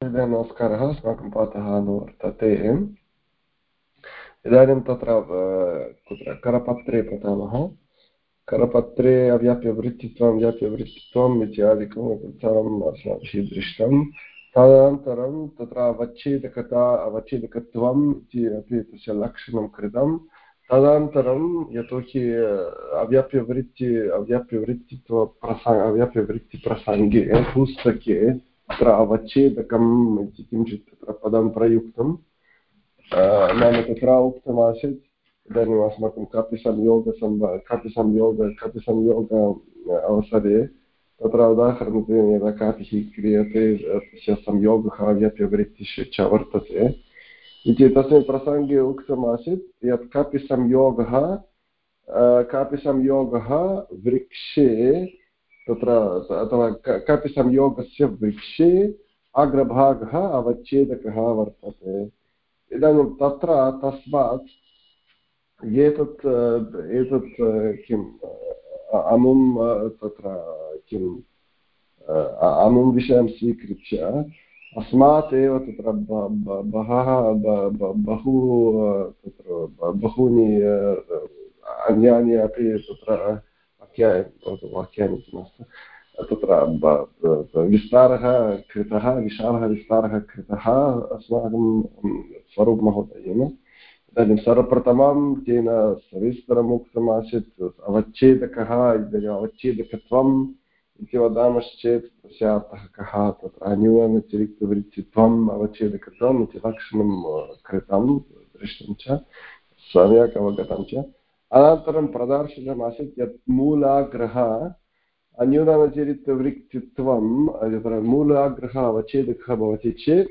नमस्कारः अस्माकं पाठः अनुवर्तते इदानीं तत्र कुत्र करपत्रे पठामः करपत्रे अव्याप्यवृत्तित्वं व्याप्यवृत्तित्वम् इत्यादिकं सर्वम् अस्माभिः दृष्टं तदनन्तरं तत्र अवच्छेदकता अवच्छेदकत्वम् इति अपि तस्य लक्षणं कृतं तदनन्तरं यतोहि अव्याप्यवृत्ति अव्याप्यवृत्तित्व प्रसङ्ग अव्याप्यवृत्तिप्रसङ्गे पुस्तके तत्र अवच्छेदकम् इति किञ्चित् तत्र पदं प्रयुक्तं. नाम तत्र उक्तमासीत् इदानीम् अस्माकं कापि संयोगसम्ब कापि संयोग कापि संयोग अवसरे तत्र उदाहरणत्वेन यदा कापिः क्रियते, तस्य संयोगः व्यप्यवृत्तिषु च वर्तते इति तस्मिन् प्रसङ्गे उक्तमासीत् यत् कापि संयोगः कापि संयोगः वृक्षे तत्र अथवा कापि संयोगस्य वृक्षे अग्रभागः अवच्छेदकः वर्तते। इदानीं तत्र तस्मात् एतत् एतत् किम्, अमुं, तत्र किम्, अमुं विषयं स्वीकृत्य अस्मात् एव तत्र बहः बहु, तत्र बहूनि अन्यानि अपि तत्र वाक्यानि वाक्यानि किमस्ति तत्र विस्तारः कृतः, विशालः विस्तारः कृतः, अस्माकं स्वरूपमहोदयेन इदानीं सर्वप्रथमं तेन सविस्तरम् उक्तमासीत् अवच्छेदकः अवच्छेदकत्वम् इति वदामश्चेत् तस्य अर्थः कः? तत्र अन्यूनतिरिक्तवृत्तित्वम् अवच्छेदकत्वम् इति लक्षणं कृतं, दृष्टं च, सम्यक् अवगतं च। अनन्तरं प्रदर्शितमासीत् यत् मूलाग्रह अन्यूनतिरिक्तवृत्तित्वं तत्र मूलाग्रहः अवच्छेदकः भवति चेत्,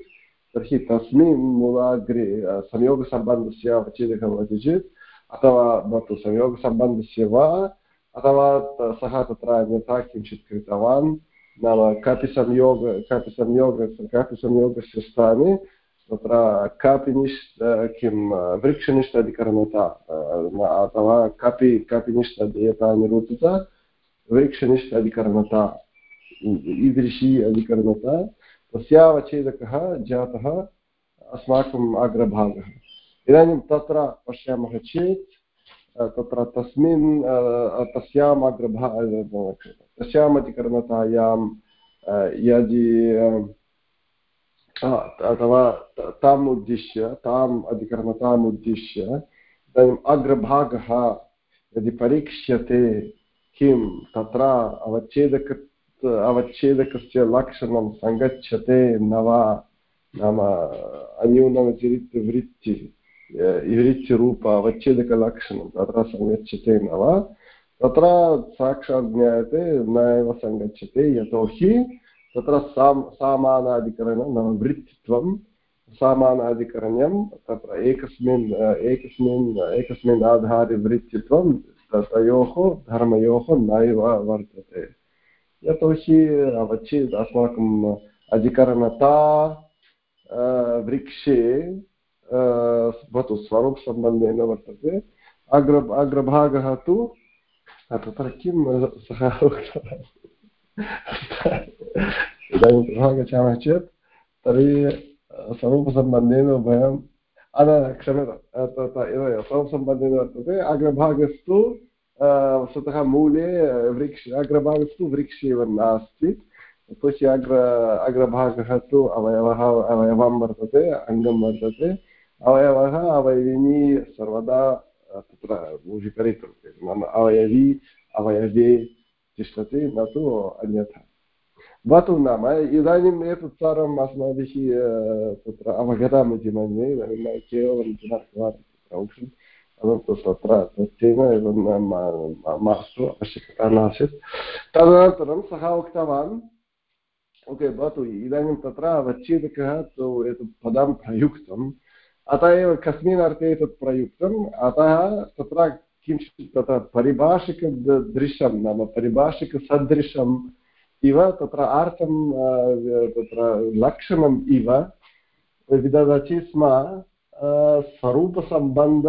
तर्हि तस्मिन् मूलाग्रे संयोगसम्बन्धस्य अवच्छेदकः भवति चेत्, अथवा भवतु संयोगसम्बन्धस्य वा, अथवा सः तत्र अन्यथा किञ्चित् कृतवान्, नाम कापि संयोग कापि संयोग कापि संयोगस्य स्थाने तत्र कापि निष् किं वृक्षनिष्ठ अधिकरणता अथवा कापि कापि निष्ठ निरूपिता वृक्षनिष्ठ ईदृशी अधिकरणता तस्यावच्छेदकः जातः अस्माकम् अग्रभागः इदानीं तत्र पश्यामः चेत् तत्र तस्मिन् तस्याम् अग्रभा तस्याम् अधिकरणतायां यदि अथवा ताम् उद्दिश्य ताम् अधिकरणताम् उद्दिश्य इदानीम् अग्रभागः यदि परीक्ष्यते किं तत्र अवच्छेदक अवच्छेदकस्य लक्षणं सङ्गच्छते न वा नाम अन्यूनमतिरिक्तवृत्ति वृत्तिरूप अवच्छेदकलक्षणं तत्र सङ्गच्छते न वा तत्र साक्षात् ज्ञायते न सङ्गच्छते यतोहि तत्र साम् सामानाधिकरणं नाम वृत्तित्वं सामानाधिकरण्यं तत्र एकस्मिन् एकस्मिन् एकस्मिन् आधारे वृत्तित्वं तयोः, धर्मयोः नैव वर्तते। यतोहि अवच्छेद अस्माकम् अधिकरणता वृक्षे भवतु स्वरूपसम्बन्धेन वर्तते। अग्र, अग्रभागः तु, तत्र किं सः उक्तवान्? इदानीं पुनः गच्छामः चेत् तर्हि स्वरूपसम्बन्धेन वयं क्षम्यतां एव स्वरूपसम्बन्धेन वर्तते। अग्रभागस्तु वस्तुतः मूले वृक्ष, अग्रभागस्तु वृक्षे एव नास्ति। यतोहि अग्र, अग्रभागः तु अवयवः, अवयवं वर्तते, अङ्गं वर्तते। अवयवः अवयविनी सर्वदा तत्र उपरितन्ते नाम अवयवी, अवयवे तिष्ठति, न तु अन्यथा। भवतु नाम इदानीम् एतत् सर्वम् अस्माभिः तत्र अवगतम् इति मन्ये इदानीं केवलं तत्र तस्यैव एवं मास्तु आवश्यकता नासीत् तदनन्तरं सः उक्तवान् ओके भवतु इदानीं तत्र अवच्छेदकः तु एतत् पदं प्रयुक्तम् अतः एव कस्मिन् अर्थे एतत् प्रयुक्तम् अतः तत्र किञ्चित् तत्र परिभाषिकदृशं नाम परिभाषिकसदृशम् इव, तत्र अर्थं तत्र लक्षणम् इव, विदधति स्म स्वरूपसम्बन्ध,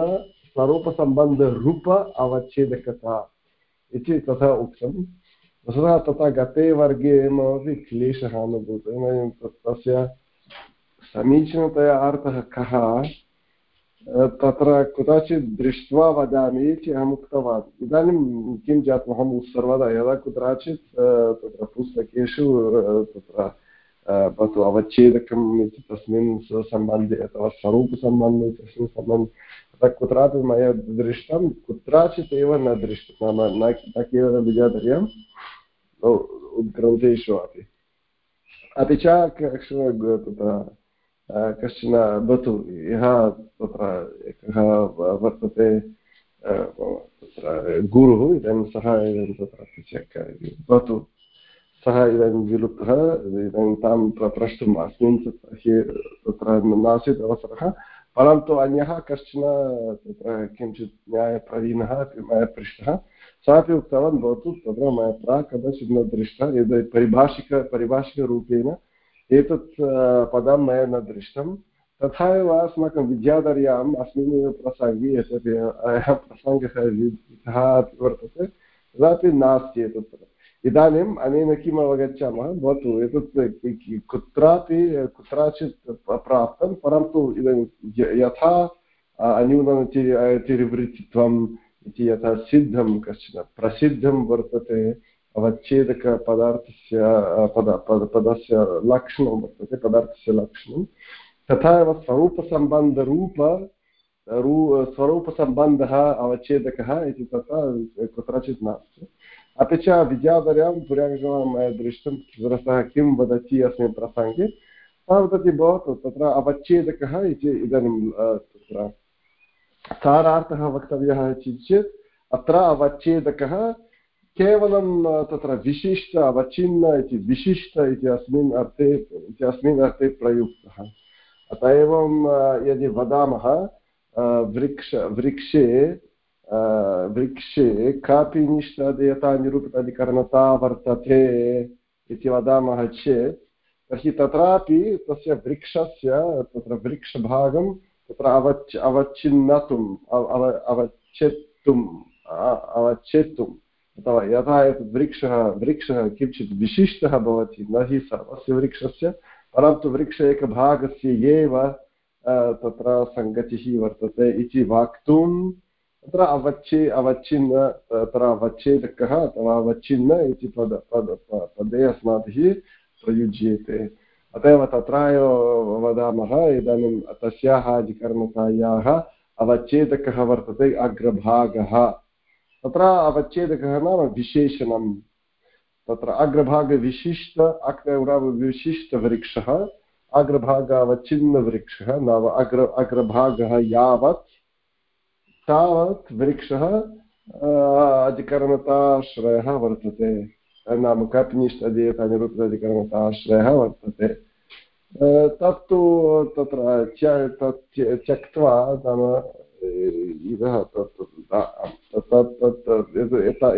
स्वरूपसम्बन्धरूप अवच्छेदकता इति तथा उक्तं वस्तुतः तथा गते वर्गे ममापि क्लेशः अनुभूतः। तस्य समीचीनतया अर्थः कः? तत्र कुत्रचित् दृष्ट्वा वदामि इति अहम् उक्तवान् इदानीं किं जातम् अहं सर्वदा यदा कुत्रचित् तत्र पुस्तकेषु तत्र भवतु अवच्छेदकम् इति तस्मिन् सम्बन्धे अथवा स्वरूपसम्बन्धे तस्मिन् सम्बन्धे तथा कुत्रापि मया दृष्टं कुत्रचित् एव न दृष्टं नाम न केवलं विजातर्याम् उद्ग्रन्थेषु अपि अपि च तत्र कश्चन भवतु यः तत्र एकः वर्तते तत्र गुरुः इदानीं सः इदानीं तत्र भवतु सः इदानीं विलुप्तः इदानीं तां प्रष्टुम् अस्मिन् तत्र नासीत् अवसरः। परन्तु अन्यः कश्चन तत्र किञ्चित् न्यायप्रवीणः मया पृष्टः सः अपि उक्तवान्, भवतु, तत्र मया प्राक् कदाचित् न दृष्टः, यद् परिभाषिक, परिभाषिकरूपेण एतत् पदं मया न दृष्टं। तथा एव अस्माकं विद्याधर्याम् अस्मिन् एव प्रसङ्गे अयः प्रसङ्गः इतः वर्तते। तदापि नास्ति एतत् इदानीम् अनेन किम् अवगच्छामः? भवतु, एतत् कुत्रापि, कुत्रचित् प्राप्तं, परन्तु इदानीं यथा अन्यूनं तिरुवृत्तित्वम् इति यथा सिद्धं कश्चन प्रसिद्धं वर्तते। अवच्छेदकपदार्थस्य पद पद पदस्य लक्षणं वर्तते पदार्थस्य लक्षणं तथा एव स्वरूपसम्बन्धरूप रू स्वरूपसम्बन्धः अवच्छेदकः इति तथा कुत्रचित् नास्ति अपि च विद्याधर्यां पुराणं मया दृष्टं पुरतः किं वदति अस्मिन् प्रसङ्गे सः वदति भवतु तत्र अवच्छेदकः इति इदानीं तत्र सारार्थः वक्तव्यः इति चेत् अत्र अवच्छेदकः केवलं तत्र विशिष्ट अवचिन्न इति, विशिष्ट इति अस्मिन् अर्थे, इति अर्थे प्रयुक्तः। अत एवं यदि वदामः वृक्ष, वृक्षे वृक्षे कापि निष्ठदेयता निरूपिताधिकरणता वर्तते इति वदामः चेत्, तर्हि तत्रापि तस्य वृक्षस्य, तत्र वृक्षभागं तत्र अवच् अवच्छिन्नतुम्, अव अवच्छेत्तुम् अवच्छेत्तुं अथवा यथा वृक्षः वृक्षः किञ्चित् विशिष्टः भवति न हि सर्वस्य वृक्षस्य परन्तु वृक्ष एकभागस्य एव तत्र सङ्गतिः वर्तते इति वक्तुं तत्र अवच्छे अवच्छिन्न तत्र अवच्छेदकः अथवा अवच्छिन्न इति पद पद पदे अस्माभिः प्रयुज्येते अत एव तत्र एव वदामः इदानीं तस्याः अधिकरणतायाः अवच्छेदकः वर्तते अग्रभागः तत्र अवच्छेदकः नाम विशेषणं तत्र अग्रभागविशिष्ट विशिष्टवृक्षः अग्रभाग अवच्छिन्नवृक्षः नाम अग्र, अग्रभागः यावत्, तावत् वृक्षः अधिकरणताश्रयः वर्तते। नाम कप्निष्ठ अधीयतानिरुक्ताधिकरणताश्रयः वर्तते तत्तु तत्र त्यक्त्वा नाम इदः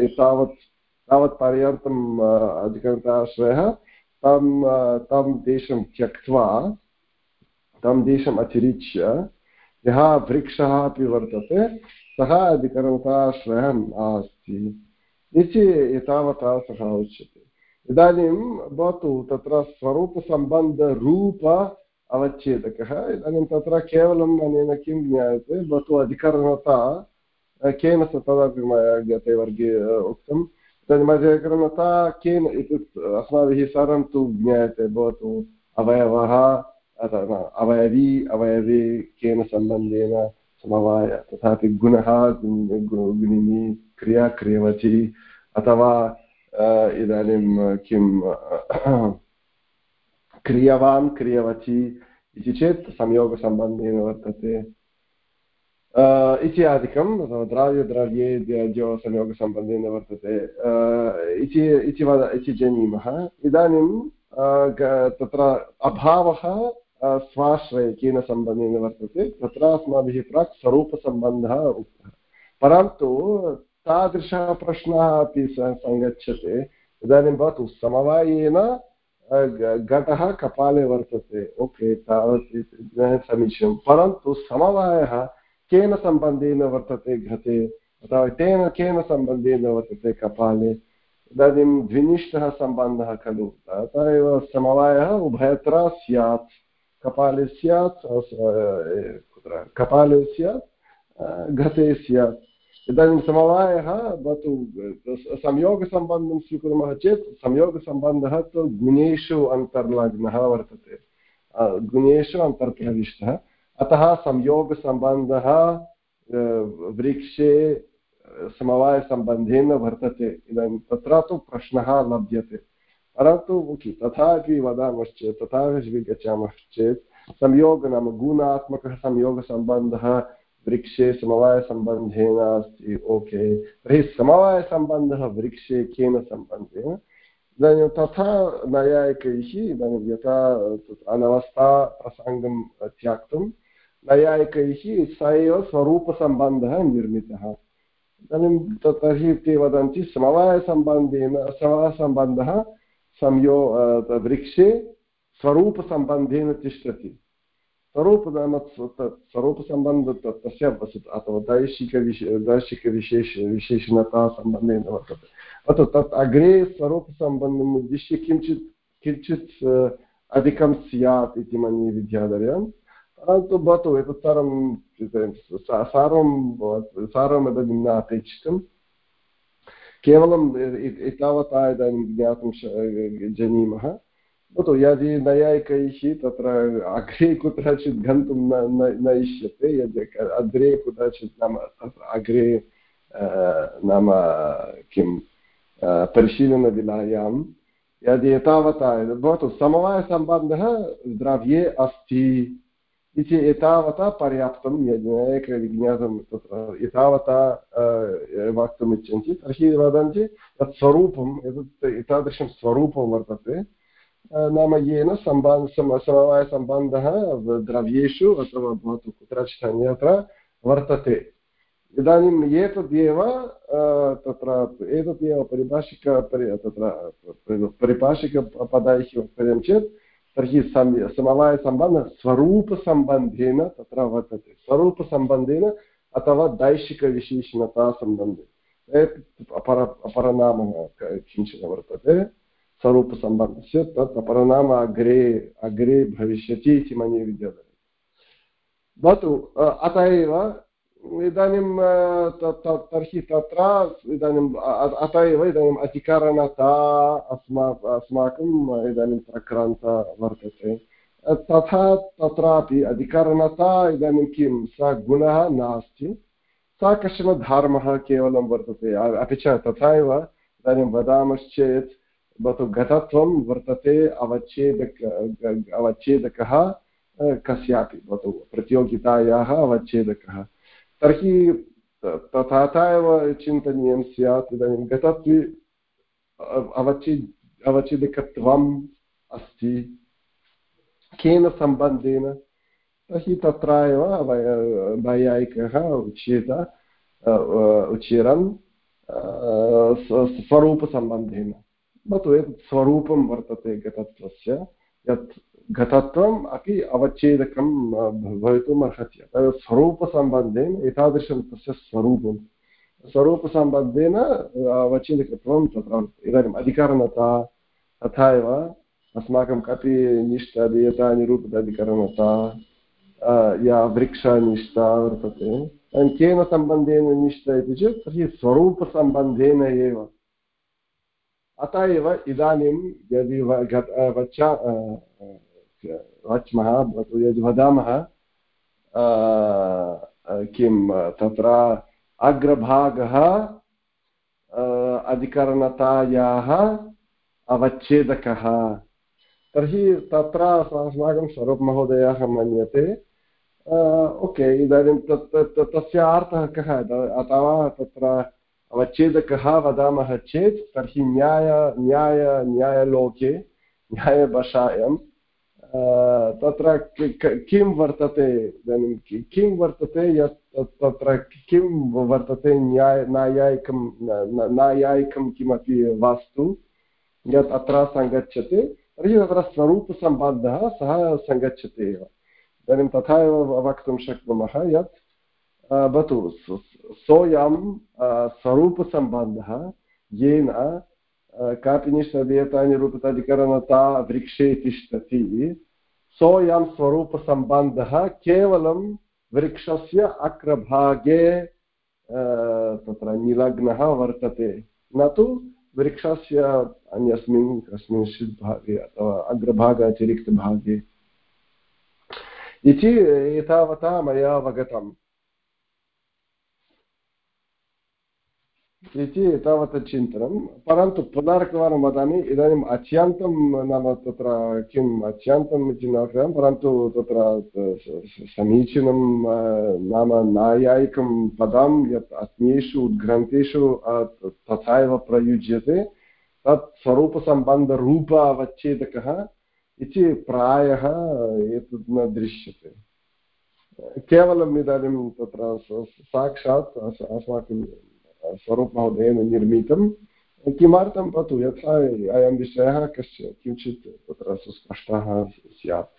एतावत् तावत् पर्यन्तम् अधिकरणताश्रयः तं तं देशं त्यक्त्वा, तं देशम् अतिरिच्य यः वृक्षः अपि वर्तते, सः अधिकरणताश्रयः नास्ति। इति एतावता सः उच्यते। इदानीं भवतु तत्र स्वरूपसम्बन्धरूप अवच्छेदकः। इदानीं तत्र केवलम् अनेन किं ज्ञायते? भवतु अधिकरणता केन स तदपि मया गते वर्गे उक्तम्। इदानीम् अधिकरणता केन इत्युक् अस्माभिः सर्वं तु ज्ञायते। भवतु अवयवः अवयवी अवयवी केन सम्बन्धेन समवाय, तथापि गुणः गुणिनी, क्रिया, क्रियवती, अथवा इदानीं किं क्रियवान् क्रियवती इति चेत् संयोगसम्बन्धेन वर्तते। इत्यादिकं द्राव्यद्रव्ये द्यो संयोगसम्बन्धेन वर्तते। इति वद, इति जानीमः। इदानीं तत्र अभावः स्वाश्रये केन सम्बन्धेन वर्तते। तत्र अस्माभिः प्राक् स्वरूपसम्बन्धः उक्तः। परन्तु तादृशः प्रश्नः अपि सङ्गच्छते। इदानीं भवतु समवायेन घटः कपाले वर्तते। ओके तावत् समीचीनं। परन्तु समवायः केन सम्बन्धेन वर्तते घटे? अथवा तेन केन सम्बन्धेन वर्तते कपाले? इदानीं द्विनिष्ठः सम्बन्धः खलु। अतः एव समवायः उभयत्र स्यात्। कपाले स्यात् कुत्र? कपाले स्यात् घटे स्यात्। इदानीं समवायः भवतु संयोगसम्बन्धं स्वीकुर्मः चेत् संयोगसम्बन्धः तु गुणेषु अन्तर्लग्नः वर्तते गुणेषु अन्तर्प्रविष्टः अतः संयोगसम्बन्धः वृक्षे समवायसम्बन्धेन वर्तते इदानीं तत्र तु प्रश्नः लभ्यते परन्तु तथापि वदामश्चेत् तथा गच्छामश्चेत् संयोग नाम गुणात्मकः संयोगसम्बन्धः वृक्षे समवायसम्बन्धेन अस्ति, ओके। तर्हि समवायसम्बन्धः वृक्षे केन सम्बन्धेन? इदानीं तथा नैयायिकैः, इदानीं यथा अनवस्था प्रसङ्गं त्याक्तुं नैयायिकैः स एव स्वरूपसम्बन्धः निर्मितः। इदानीं तर्हि ते वदन्ति समवायसम्बन्धेन समवायसम्बन्धः संयो वृक्षे स्वरूपसम्बन्धेन तिष्ठति। स्वरूप नाम स्वरूपसम्बन्ध तस्य अथवा दैशिकविश दैशिकविशेष विशेषणता सम्बन्धेन वर्तते अतः तत् अग्रे स्वरूपसम्बन्धम् उद्दिश्य किञ्चित् किञ्चित् अधिकं स्यात् इति मन्ये विद्याधर्यां परन्तु भवतु एतत् सर्वं सर्वं सर्वम् इदानीं न अपेक्षितं केवलम् एतावता इदानीं ज्ञातुं जानीमः भवतु यदि नैयायिकैः तत्र अग्रे कुत्रचित् गन्तुं न न इष्यते यद् अग्रे कुत्रचित् नाम तत्र अग्रे नाम किं परिशीलनविलायां यदि एतावता भवतु समवायसम्बन्धः द्रव्ये अस्ति इति एतावता पर्याप्तं एकविज्ञातं तत्र एतावता वक्तुम् इच्छन्ति तर्हि वदन्ति तत् स्वरूपम् एतत् एतादृशं स्वरूपं वर्तते नाम येन सम्बन्ध समवायसम्बन्धः द्रव्येषु अथवा भवतु कुत्रचित् अन्यत्र वर्तते। इदानीम् एतदेव तत्र एतदेव परिभाषिक तत्र परिभाषिकपदैः वक्तव्यं चेत्, तर्हि समवायसम्बन्धः स्वरूपसम्बन्धेन तत्र वर्तते। स्वरूपसम्बन्धेन अथवा दैशिकविशेषणतासम्बन्धे अपर, अपरनामः किंचन वर्तते स्वरूपसम्बन्धस्य तत् अपरनाम अग्रे अग्रे भविष्यति इति मन्ये विद्यते। भवतु अत एव, इदानीं तर्हि तत्र इदानीम् अत एव इदानीम् अधिकरणता अस्मा अस्माकम् इदानीं प्रक्रान्त वर्तते। तथा, तत्रापि अधिकरणता इदानीं किं? स गुणः नास्ति। सा कश्चन धर्मः केवलं वर्तते। अपि च तथा एव इदानीं वदामश्चेत् भवतु घटत्वं वर्तते अवच्छेदक, अवच्छेदकः कस्यापि, भवतु प्रतियोगितायाः अवच्छेदकः। तर्हि तथा एव चिन्तनीयं स्यात्, इदानीं गतत्वे अवचि अवचिदिकत्वम् अस्ति। केन सम्बन्धेन? तर्हि तत्र एव वैयायिकः उच्येत उच्यरन् स्वरूपसम्बन्धेन। भवतु एतत् स्वरूपं वर्तते गतत्वस्य, यत् घटत्वम् अपि अवच्छेदकं भवितुम् अर्हति। अतः स्वरूपसम्बन्धेन, एतादृशं तस्य स्वरूपं। स्वरूपसम्बन्धेन अवच्छेदकत्वं तत्र इदानीम् अधिकरणता, तथा एव अस्माकं कति निष्ठा निरूपित या वृक्षनिष्ठा वर्तते। केन सम्बन्धेन निष्ठा इति चेत्, तर्हि स्वरूपसम्बन्धेन एव। अत एव इदानीं यदि वच्मः यदि वदामः किं तत्र अग्रभागः अधिकरणतायाः अवच्छेदकः। तर्हि तत्र अस्माकं स्वरूपमहोदयः मन्यते। ओके, इदानीं तत् तस्य अर्थः कः? अथवा तत्र अवच्छेदकः वदामः चेत् तर्हि न्याय न्याय, न्यायलोके, न्यायभाषायां तत्र किं वर्तते इदानीं, किं वर्तते यत् तत्र किं वर्तते न्याय नायायिकं नायायिकं किमपि वास्तु यत् अत्र सङ्गच्छति, तर्हि तत्र स्वरूपसम्बन्धः सः सङ्गच्छति एव। इदानीं तथा एव वक्तुं शक्नुमः यत् भवतु सोऽयं स्वरूपसम्बन्धः, येन कापि निष्ठदेयता निरूपिताधिकरणता वृक्षे तिष्ठति। सोऽयं स्वरूपसम्बन्धः केवलं वृक्षस्य अग्रभागे तत्र निलग्नः वर्तते। न तु वृक्षस्य अन्यस्मिन् कस्मिंश्चित् भागे अथवा अग्रभाग अतिरिक्तभागे इति एतावता मया अवगतम्। इति तावत् चिन्तनं परन्तु पुनरेकवारं वदामि, इदानीम् अत्यन्तं नाम तत्र किम् अत्यन्तम् इति न उक्तवान् परन्तु तत्र समीचीनं नाम नायायिकं पदं यत् अन्येषु उद्ग्रन्थेषु तथा एव प्रयुज्यते, तत् स्वरूपसम्बन्धरूप अवच्छेदकः इति प्रायः एतत् न दृश्यते। केवलम् इदानीं तत्र साक्षात् अस्माकं स्वरूपमहोदयेन निर्मितं। किमर्थं भवतु यथा अयं विषयः कश्च किञ्चित् तत्र सुस्पष्टः स्यात्।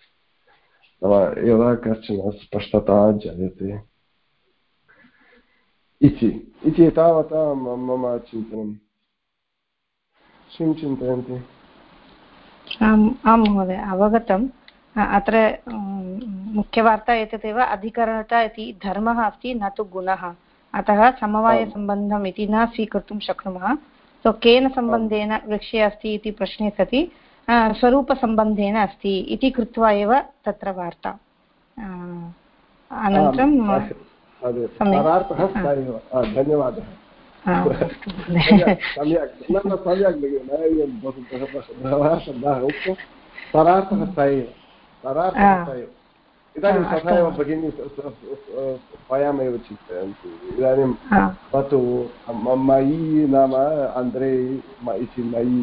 यदा कश्चन स्पष्टता जायते। इति। इति तावता मम चिन्तनं किं चिन्तयन्ति? आम् आं महोदय अवगतम् अत्र मुख्यवार्ता एतदेव, अधिकरणता इति धर्मः अस्ति, न तु गुणः। अतः समवायसम्बन्धम् इति न स्वीकर्तुं शक्नुमः सो केन सम्बन्धेन वृक्षे अस्ति इति प्रश्ने सति स्वरूपसम्बन्धेन अस्ति इति कृत्वा एव तत्र वार्ता अनन्तरं धन्यवादः परार्थः इदानीं तथा एव भगिनी स्वयमेव चिन्तयन्ति इदानीं भवतु मयि नाम अन्द्रे इति मयि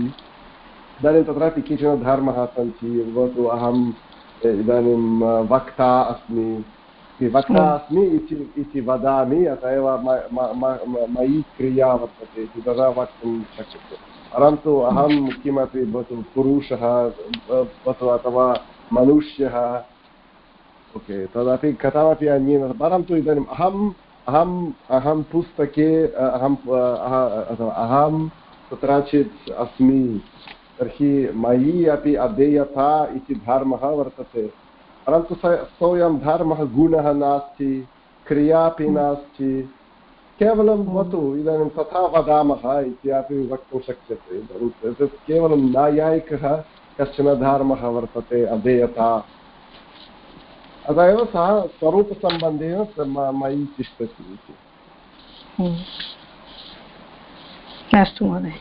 इदानीं तत्रापि केचन धर्मः सन्ति भवतु अहम् इदानीं वक्ता अस्मि वक्ता अस्मि इति वदामि अत एव मयि क्रिया वर्तते इति तदा वक्तुं शक्यते परन्तु अहं किमपि भवतु पुरुषः भवतु अथवा मनुष्यः ओके तदपि कथमपि अन्येन परन्तु इदानीम् अहम् अहम् अहं पुस्तके अहम् अहं कुत्रचित् अस्मि तर्हि मयि अपि अधेयता इति धर्मः वर्तते परन्तु स सोऽयं धर्मः गुणः नास्ति क्रिया अपि नास्ति केवलं भवतु इदानीं तथा वदामः इत्यपि वक्तुं शक्यते केवलं न्यायिकः कश्चन धर्मः वर्तते अधेयता अतः एव सः स्वरूपसम्बन्धेन मयि तिष्ठति इति। हम्म। अस्तु महोदय।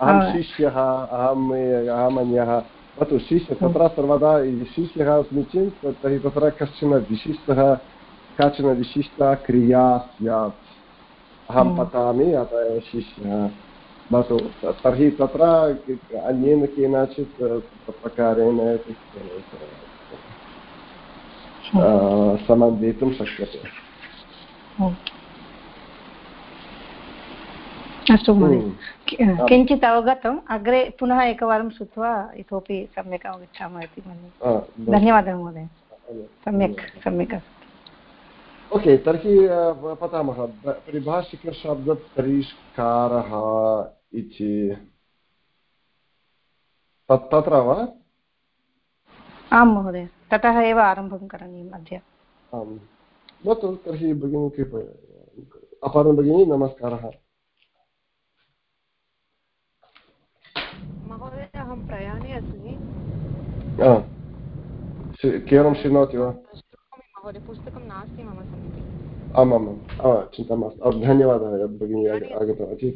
अहं शिष्यः अहम् अहमन्यः। भवतु शिष्य तत्र सर्वदा शिष्यः अस्मि चेत् तर्हि तत्र कश्चन विशिष्टः काचन विशिष्टा क्रिया स्यात्। अहं हम्म। पठामि अतः एव शिष्यः भवतु तर्हि तत्र अन्येन केनचित् प्रकारेण समन्वयितुं शक्यते। अस्तु महोदय। हम्म। किञ्चित् अवगतम्। अग्रे पुनः एकवारं श्रुत्वा इतोपि सम्यक् अवगच्छामः इति मन्ये। धन्यवादः। महोदय। सम्यक् सम्यक् अस्ति। ओके तर्हि पठामः। परिभाषिकशब्दपरिष्कारः इति। तत्र वा? आं महोदय। ततः एव आरम्भं करणीयम् अद्य। आम्। भवतु तर्हि भगिनी कृपया अपरं भगिनी नमस्कारः। महोदय अहं प्रयाणे अस्मि। केवलं शृणोति वा? महोदय पुस्तकं नास्ति मम समीपे। आमामां चिन्ता मास्तु। धन्यवादः भगिनी आगतवती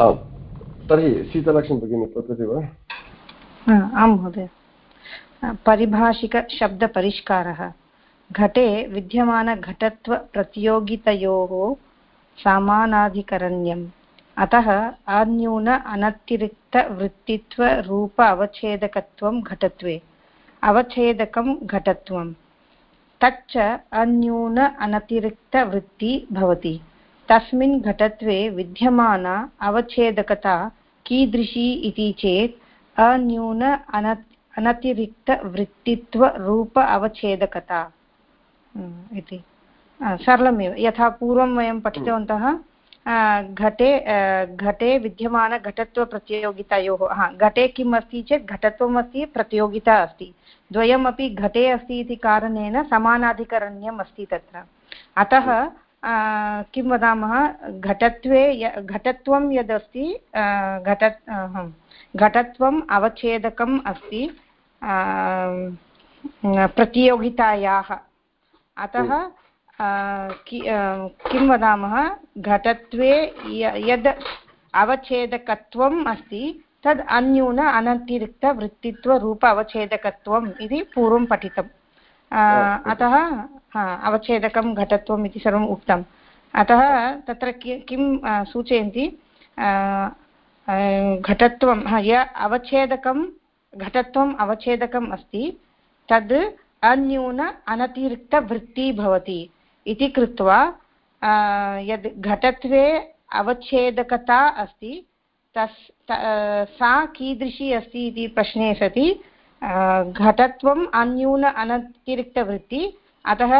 आम्। तर्हि शीतलक्ष्मी भगिनी पठति वा? आं महोदय। परिभाषिकशब्दपरिष्कारः घटे विद्यमानघटत्वप्रतियोगितयोः सामानाधिकरण्यम्। अतः अन्यून अनतिरिक्तवृत्तित्वरूप अवच्छेदकत्वं घटत्वे। अवच्छेदकं घटत्वं तच्च अन्यून अनतिरिक्तवृत्ति भवति। तस्मिन् घटत्वे विद्यमाना अवच्छेदकता कीदृशी इति चेत् अन्यून अनतिरिक्तवृत्तित्वरूप अवच्छेदकता। इति। सरलमेव। यथा पूर्वं वयं पठितवन्तः घटे घटे विद्यमानघटत्वप्रतियोगितायोः हा, घटे किम् अस्ति चेत् घटत्वम् अस्ति, प्रतियोगिता अस्ति। द्वयमपि घटे अस्ति इति कारणेन समानाधिकरण्यम् अस्ति तत्र। अतः किं वदामः? घटत्वे घटत्वं यदस्ति घट घटत्वम् अवच्छेदकम् अस्ति प्रतियोगितायाः। अतः किं वदामः? घटत्वे यद् अवच्छेदकत्वम् अस्ति तद् अन्यून अनतिरिक्तवृत्तित्वरूप अवच्छेदकत्वम् इति पूर्वं पठितम्। अतः अवच्छेदकं घटत्वम् इति सर्वम् उक्तम्। अतः तत्र किं सूचयन्ति? घटत्वं य अवच्छेदकं, घटत्वम् अवच्छेदकम् अस्ति, तद् अन्यून अनतिरिक्तवृत्तिः भवति इति कृत्वा यद् घटत्वे अवच्छेदकता अस्ति, तस् सा कीदृशी अस्ति इति प्रश्ने सति घटत्वम् अन्यून अनतिरिक्तवृत्ति, अतः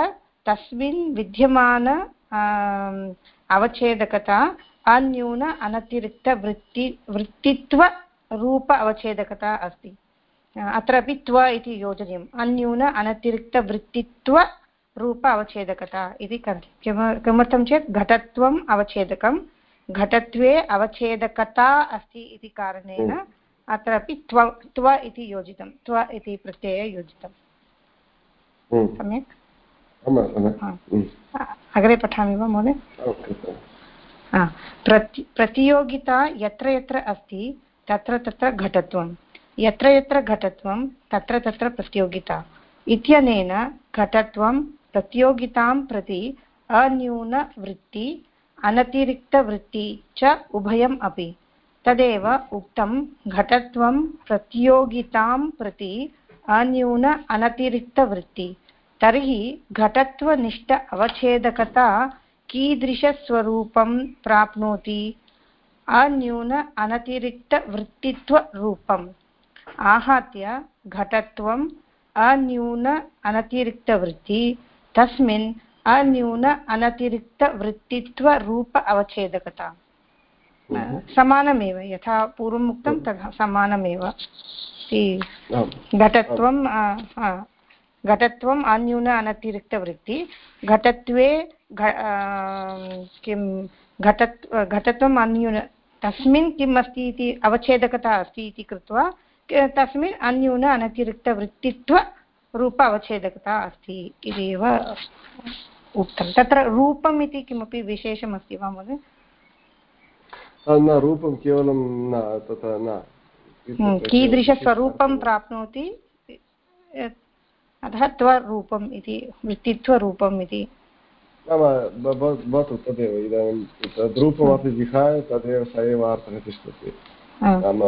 तस्मिन् विद्यमान अवच्छेदकता अन्यून अनतिरिक्तवृत्ति वृत्तित्वरूप अवच्छेदकता अस्ति। अत्रापि त्व इति योजनीयम्। अन्यून अनतिरिक्तवृत्तित्व रूप अवच्छेदकता इति किमर्थं चेत् घटत्वम् अवच्छेदकं घटत्वे अवच्छेदकता अस्ति इति कारणेन अत्रापि त्व त्व इति योजितं। त्व इति प्रत्यये योजितं। सम्यक्? अग्रे पठामि वा महोदय? प्रति, प्रतियोगिता यत्र यत्र अस्ति, तत्र तत्र घटत्वं। यत्र यत्र घटत्वं, तत्र तत्र प्रतियोगिता। इत्यनेन घटत्वं प्रतियोगितां प्रति अन्यूनवृत्ति, अनतिरिक्तवृत्ति च उभयम् अपि। तदेव उक्तं घटत्वं प्रतियोगितां प्रति अन्यून अनतिरिक्तवृत्ति। तर्हि घटत्वनिष्ठ अवच्छेदकता कीदृशस्वरूपं प्राप्नोति? अन्यून अनतिरिक्तवृत्तित्वरूपम्। आहत्य घटत्वम् अन्यून अनतिरिक्तवृत्ति तस्मिन् अन्यून अनतिरिक्तवृत्तित्वरूप अवच्छेदकता। समानमेव यथा पूर्वम् उक्तं तथा समानमेव। घटत्वं घटत्वम् अन्यून अनतिरिक्तवृत्ति। घटत्वे किं घटत् घटत्वम् अन्यून। तस्मिन् किम् अस्ति इति अवच्छेदकता अस्ति इति कृत्वा तस्मिन् अन्यून अनतिरिक्तवृत्तित्व रूप अवच्छेदकता अस्ति इति एव उक्तं। तत्र रूपम् इति किमपि विशेषमस्ति वा महोदय? न रूपं केवलं न तथा न। कीदृशस्वरूपं प्राप्नोति? अतः त्वरूपम् इति वृत्तित्वरूपम् इति। नाम भवतु तदेव इदानीं तद्रूपमपि विहाय तदेव स एव अर्थः तिष्ठति नाम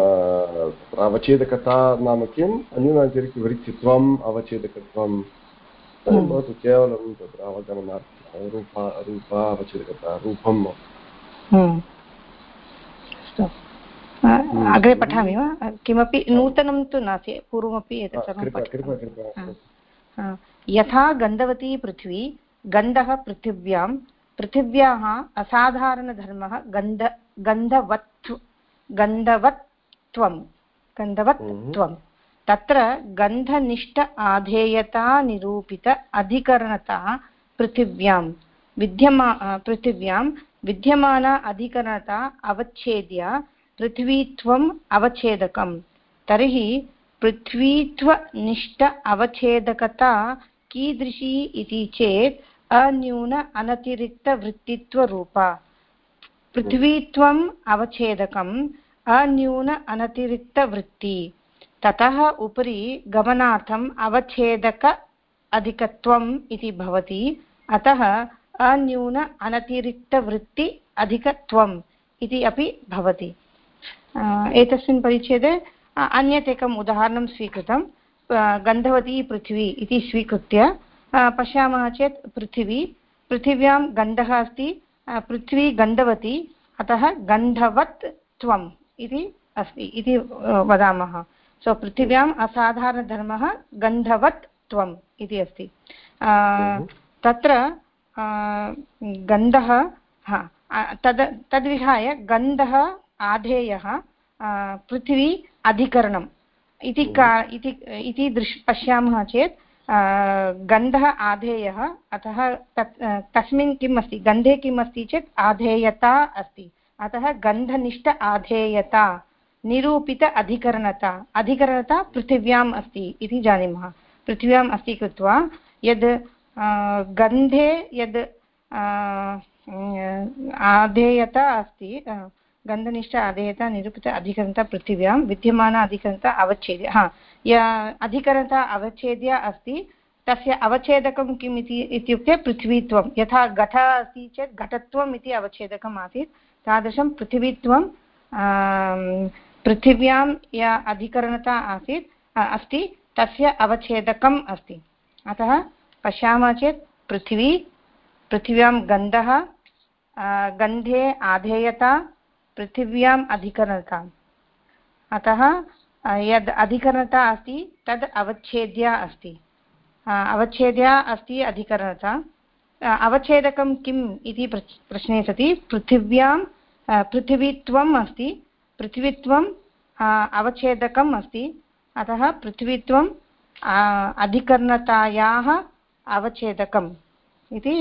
अवच्छेदकता नाम किम्? अन्यूनातिरिक्तवृत्तित्वम् अवच्छेदकत्वं भवतु केवलं तत्र अवगमनार्थं रूप रूप अवच्छेदकता रूपम्। अग्रे पठामि वा? किमपि नूतनं तु नास्ति पूर्वमपि एतत् यथा गन्धवती पृथ्वी, गन्धः पृथिव्यां, पृथिव्याः असाधारणधर्मः गन्ध गन्धवत् गन्धवत्वं गन्धवत्वं. तत्र गन्धनिष्ठ आधेयता निरूपित अधिकरणता पृथिव्यां, विद्यमा पृथिव्यां, विद्यमाना अधिकरणता अवच्छेद्य, पृथ्वीत्वम् अवच्छेदकं तर्हि पृथ्वीत्वनिष्ठ अवच्छेदकता कीदृशी इति चेत् अन्यून अनतिरिक्तवृत्तित्वरूपा। पृथ्वीत्वम् अवच्छेदकम् अन्यून अनतिरिक्तवृत्ति। ततः उपरि गमनार्थम् अवच्छेदक अधिकत्वम् इति भवति। अतः अन्यून अनतिरिक्तवृत्ति अधिकत्वम् इति अपि भवति। एतस्मिन् परिच्छेदे अन्यत् एकम् उदाहरणं स्वीकृतं. गन्धवती पृथिवी इति स्वीकृत्य पश्यामः चेत् पृथिवी. पृथिव्यां गन्धः अस्ति पृथ्वी गन्धवती अतः गन्धवत् त्वम् इति अस्ति इति वदामः. सो पृथिव्याम् असाधारणधर्मः गन्धवत् त्वम् इति अस्ति. तत्र गन्धः हा तद् तद्विहाय गन्धः आधेयः पृथिवी अधिकरणम् इति का इति दृश् पश्यामः चेत् गन्धः आधेयः अतः तत् तस्मिन् किम् अस्ति? गन्धे किम् अस्ति चेत् आधेयता अस्ति। अतः गन्धनिष्ठ आधेयता निरूपित अधिकरणता अधिकरणता पृथिव्याम् अस्ति इति जानीमः। पृथिव्याम् अस्ति कृत्वा यद् गन्धे यद् आधेयता अस्ति गन्धनिष्ठ आधेयता निरूपित अधिकरणता, पृथिव्यां विद्यमान अधिकरणता, अवच्छेद्य। हा, या अधिकरणता, अवच्छेद्य अस्ति, तस्य अवच्छेदकं किम् इति इत्युक्ते पृथ्वीत्वं। यथा घटः अस्ति चेत् घटत्वम् इति अवच्छेदकम् आसीत्। तादृशं पृथिवीत्वं पृथिव्यां या अधिकरणता आसीत् अस्ति, तस्य अवच्छेदकम् अस्ति। अतः पश्यामः चेत् पृथिवी, पृथिव्यां गन्धः गन्धे आधेयता पृथिव्याम् अधिकरणता। अतः यद् अधिकरणता अस्ति, तद् अवच्छेद्या अस्ति। अवच्छेद्या अस्ति अधिकरणता। अवच्छेदकं किम् इति प्रश्ने सति पृथिव्यां पृथिवीत्वम् अस्ति। पृथिवीत्वम् अवच्छेदकम् अस्ति। अतः पृथिवीत्वम् अधिकरणतायाः अवच्छेदकम् इति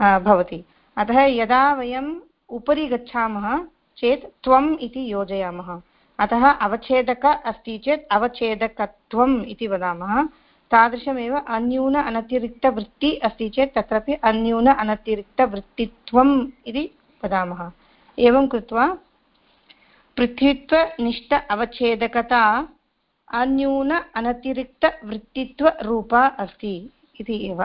भवति। अतः, यदा वयम् उपरि गच्छामः चेत् त्वम् इति योजयामः। अतः अवच्छेदक अस्ति चेत् अवच्छेदकत्वम् इति वदामः। तादृशमेव अन्यून अनतिरिक्तवृत्ति अस्ति चेत् तत्रापि अन्यून अनतिरिक्तवृत्तित्वम् इति वदामः। एवं कृत्वा पृथ्वीत्वनिष्ठ अवच्छेदकता अन्यून अनतिरिक्तवृत्तित्वरूपा अस्ति इति एव।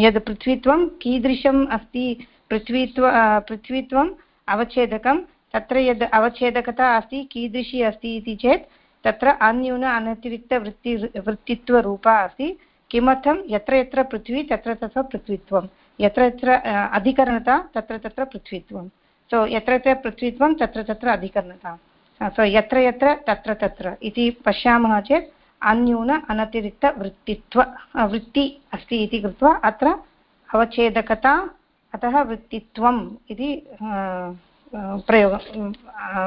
यद् पृथ्वीत्वं कीदृशम् अस्ति पृथ्वीत्व पृथ्वीत्वम् अवच्छेदकं तत्र यद् अवच्छेदकता अस्ति, कीदृशी अस्ति इति चेत्, तत्र अन्यून अनतिरिक्तवृत्ति वृत्तित्वरूपा अस्ति। किमर्थं? यत्र यत्र पृथ्वी, तत्र तत्र पृथ्वीत्वं। यत्र यत्र अधिकरणता, तत्र तत्र पृथ्वीत्वं। सो यत्र यत्र पृथ्वीत्वं, तत्र तत्र अधिकरणता। सो यत्र यत्र, तत्र तत्र इति पश्यामः चेत्, अन्यून अनतिरिक्तवृत्तित्व वृत्ति अस्ति इति कृत्वा, अत्र अवच्छेदकता अतः वृत्तित्वम् इति प्रयोगं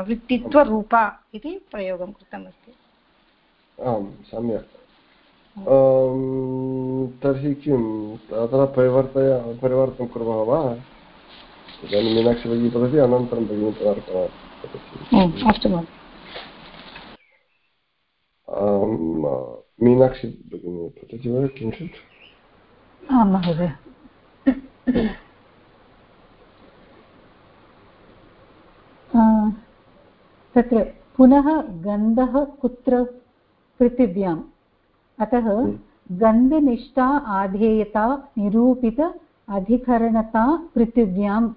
वृत्तित्वरूपा इति प्रयोगं कृतमस्ति। आम् सम्यक्। तर्हि किं तत्र परिवर्तय परिवर्तनं कुर्मः वा? इदानीं मीनाक्षी भगिनी पठति अनन्तरं भगिनी तदर्थम् अस्तु मीनाक्षी भगिनी पठति वा किञ्चित्? आं महोदय। तत्र पुनः गन्धः कुत्र पृथिव्याम्? अतः हम्म। गन्धनिष्ठा आधेयता निरूपित अधिकरणता पृथिव्याम्।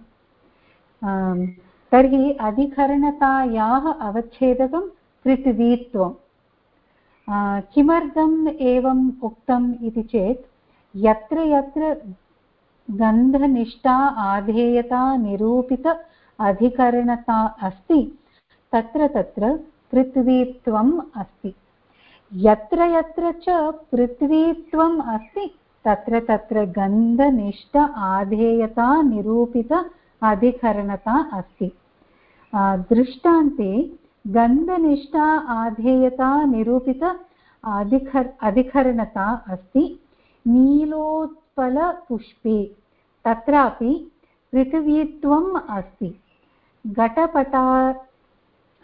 तर्हि अधिकरणतायाः अवच्छेदकं पृथिवीत्वं किमर्थम् एवम् उक्तम् इति चेत् यत्र यत्र गन्धनिष्ठा आधेयता निरूपित अधिकरणता अस्ति तत्र तत्र पृथ्वीत्वम् अस्ति। यत्र यत्र च पृथ्वीत्वम् अस्ति, तत्र तत्र गन्धनिष्ठ आधेयता निरूपित अधिकरणता अस्ति। दृष्टान्ते गन्धनिष्ठा आधेयता निरूपित अधिकर, अधिकरणता अस्ति। नीलोत्पलपुष्पे तत्रापि पृथिवीत्वम् अस्ति। घटपटा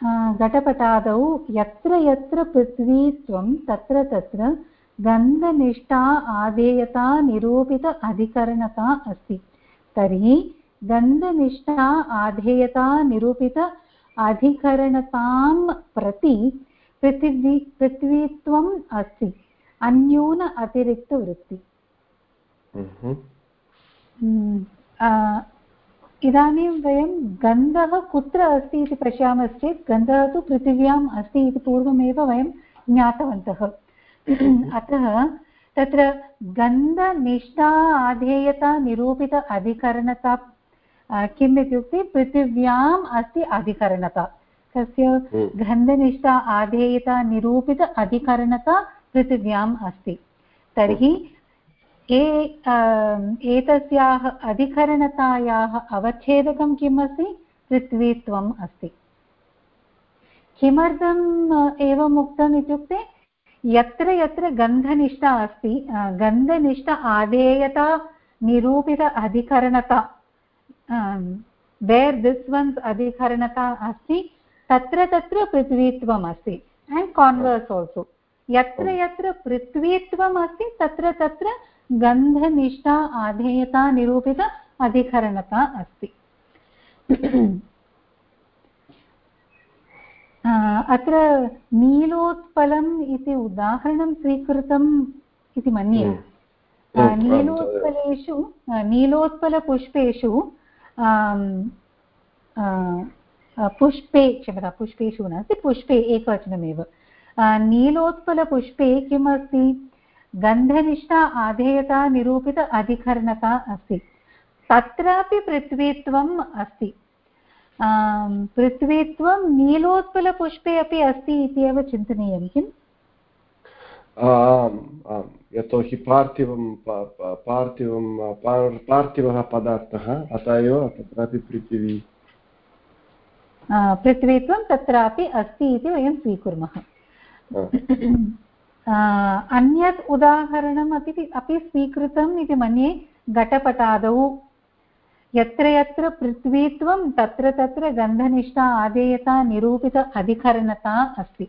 घटपटादौ यत्र यत्र पृथ्वीत्वं तत्र तत्र गन्धनिष्ठा आधेयता निरूपित अधिकरणता अस्ति। तर्हि गन्धनिष्ठा आधेयता निरूपित अधिकरणतां प्रति पृथिवी पृथ्वीत्वम् अस्ति। अन्यून अतिरिक्तवृत्ति इदानीं वयं गन्धः कुत्र अस्ति इति पश्यामश्चेत् गन्धः तु पृथिव्याम् अस्ति इति पूर्वमेव वयं ज्ञातवन्तः। अतः तत्र गन्धनिष्ठा आधेयता निरूपित अधिकरणता किम् इत्युक्ते पृथिव्याम् अस्ति अधिकरणता। तस्य। गन्धनिष्ठा आधेयता निरूपित अधिकरणता पृथिव्याम् अस्ति। तर्हि एतस्याः अधिकरणतायाः अवच्छेदकं किम् अस्ति? पृथ्वीत्वम् अस्ति। किमर्थम् एवम् उक्तम् इत्युक्ते यत्र यत्र गन्धनिष्ठा अस्ति गन्धनिष्ठ आधेयता निरूपित अधिकरणता वेर् दिस् वन्स् अधिकरणता अस्ति तत्र तत्र पृथ्वीत्वम् अस्ति एण्ड् कान्वर्स् आल्सो यत्र यत्र पृथ्वीत्वम् अस्ति तत्र तत्र गन्धनिष्ठा आधेयता निरूपित अधिकरणता अस्ति। अत्र नीलोत्पलम् इति उदाहरणं स्वीकृतम् इति मन्ये। नीलोत्पलेषु नीलोत्पलपुष्पेषु पुष्पे क्षम्यता पुष्पेषु नास्ति पुष्पे एकवचनमेव। नीलोत्पलपुष्पे किम् अस्ति गन्धनिष्ठा आधेयता निरूपित अधिकरणता अस्ति। तत्रापि पृथ्वीत्वम् अस्ति। पृथ्वीत्वं नीलोत्पलपुष्पे अपि अस्ति इति एव चिन्तनीयं किम्? आम् आम् यतोहि पार्थिवं पार्थिवं पार्थिवः पदार्थः अतः एव तत्रापि पृथिवी। पृथ्वीत्वं तत्रापि अस्ति इति वयं स्वीकुर्मः। अन्यत् उदाहरणम् अपि अपि स्वीकृतम् इति मन्ये घटपटादौ यत्र यत्र पृथ्वीत्वं तत्र तत्र गन्धनिष्ठा आदेयता निरूपित अधिकरणता अस्ति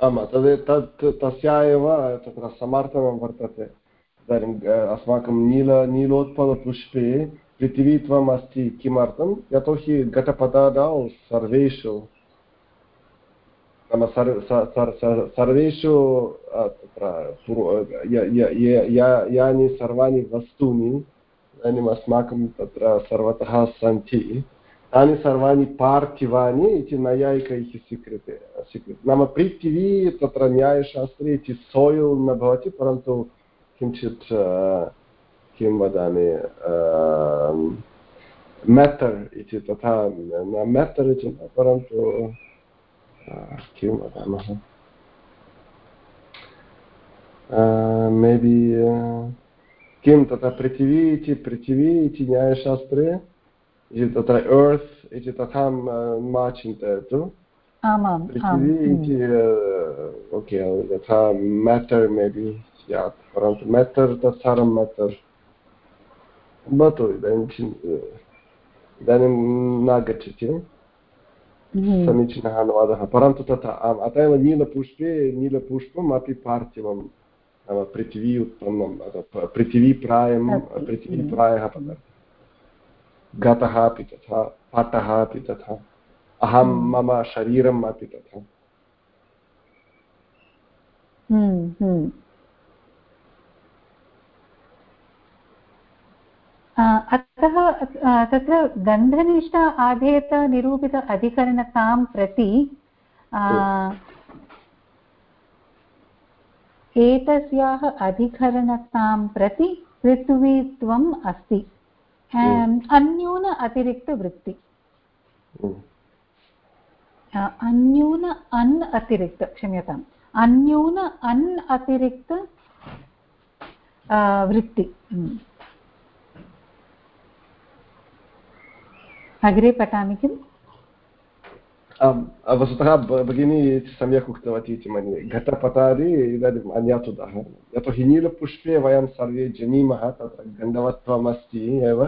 आमां तद् तत् तस्या एव तत्र समर्थनं वर्तते इदानीम् अस्माकं नील नीलोत्पलपुष्पे पृथिवीत्वम् अस्ति किमर्थं यतोहि घटपदादौ सर्वेषु नाम सर्वेषु तत्र यानि सर्वाणि वस्तूनि इदानीम् अस्माकं तत्र सर्वतः सन्ति तानि सर्वाणि पार्थिवानि इति नैयायिकैः स्वीकृते स्वीकृते नाम पृथिवी तत्र न्यायशास्त्रे इति सोयिल् न भवति परन्तु किञ्चित् किं वदामि मेटर् इति तथा न मेटर् इति परन्तु किं वदामः मेबि किं तत्र पृथिवी इति पृथिवी इति न्यायशास्त्रे तत्र एर्त् इति तथा मा चिन्तयतु पृथिवी इति ओके यथा मेटर् मेबि स्यात् परन्तु मेटर् तत्सर्वं मेटर् भवतु इदानीं इदानीं न गच्छति हम्म। समीचीनः अनुवादः परन्तु तथा आम् अतः एव नीलपुष्पे नीलपुष्पम् अपि पार्थिवं नाम पृथिवी उत्पन्नं पृथिवीप्रायं पृथिवीप्रायः पदार्थः गतः अपि तथा पटः अपि तथा अहं। मम शरीरम् अपि तथा अतः तत्र गन्धनिष्ठ आधेयत निरूपित अधिकरणतां प्रति एतस्याः अधिकरणतां प्रति पृथ्वीत्वम् अस्ति। अन्यून अतिरिक्तवृत्ति अन्यून अन् अतिरिक्त क्षम्यताम्। अन्यून अन् अतिरिक्त वृत्ति। अग्रे पठामि किम्? वस्तुतः भगिनी सम्यक् उक्तवती इति मन्ये। घटपटादि इदानीम् अन्यत् उदाहरणं। यतोहि नीलपुष्पे वयं सर्वे जानीमः तत्र गन्धवत्वम् अस्ति एव।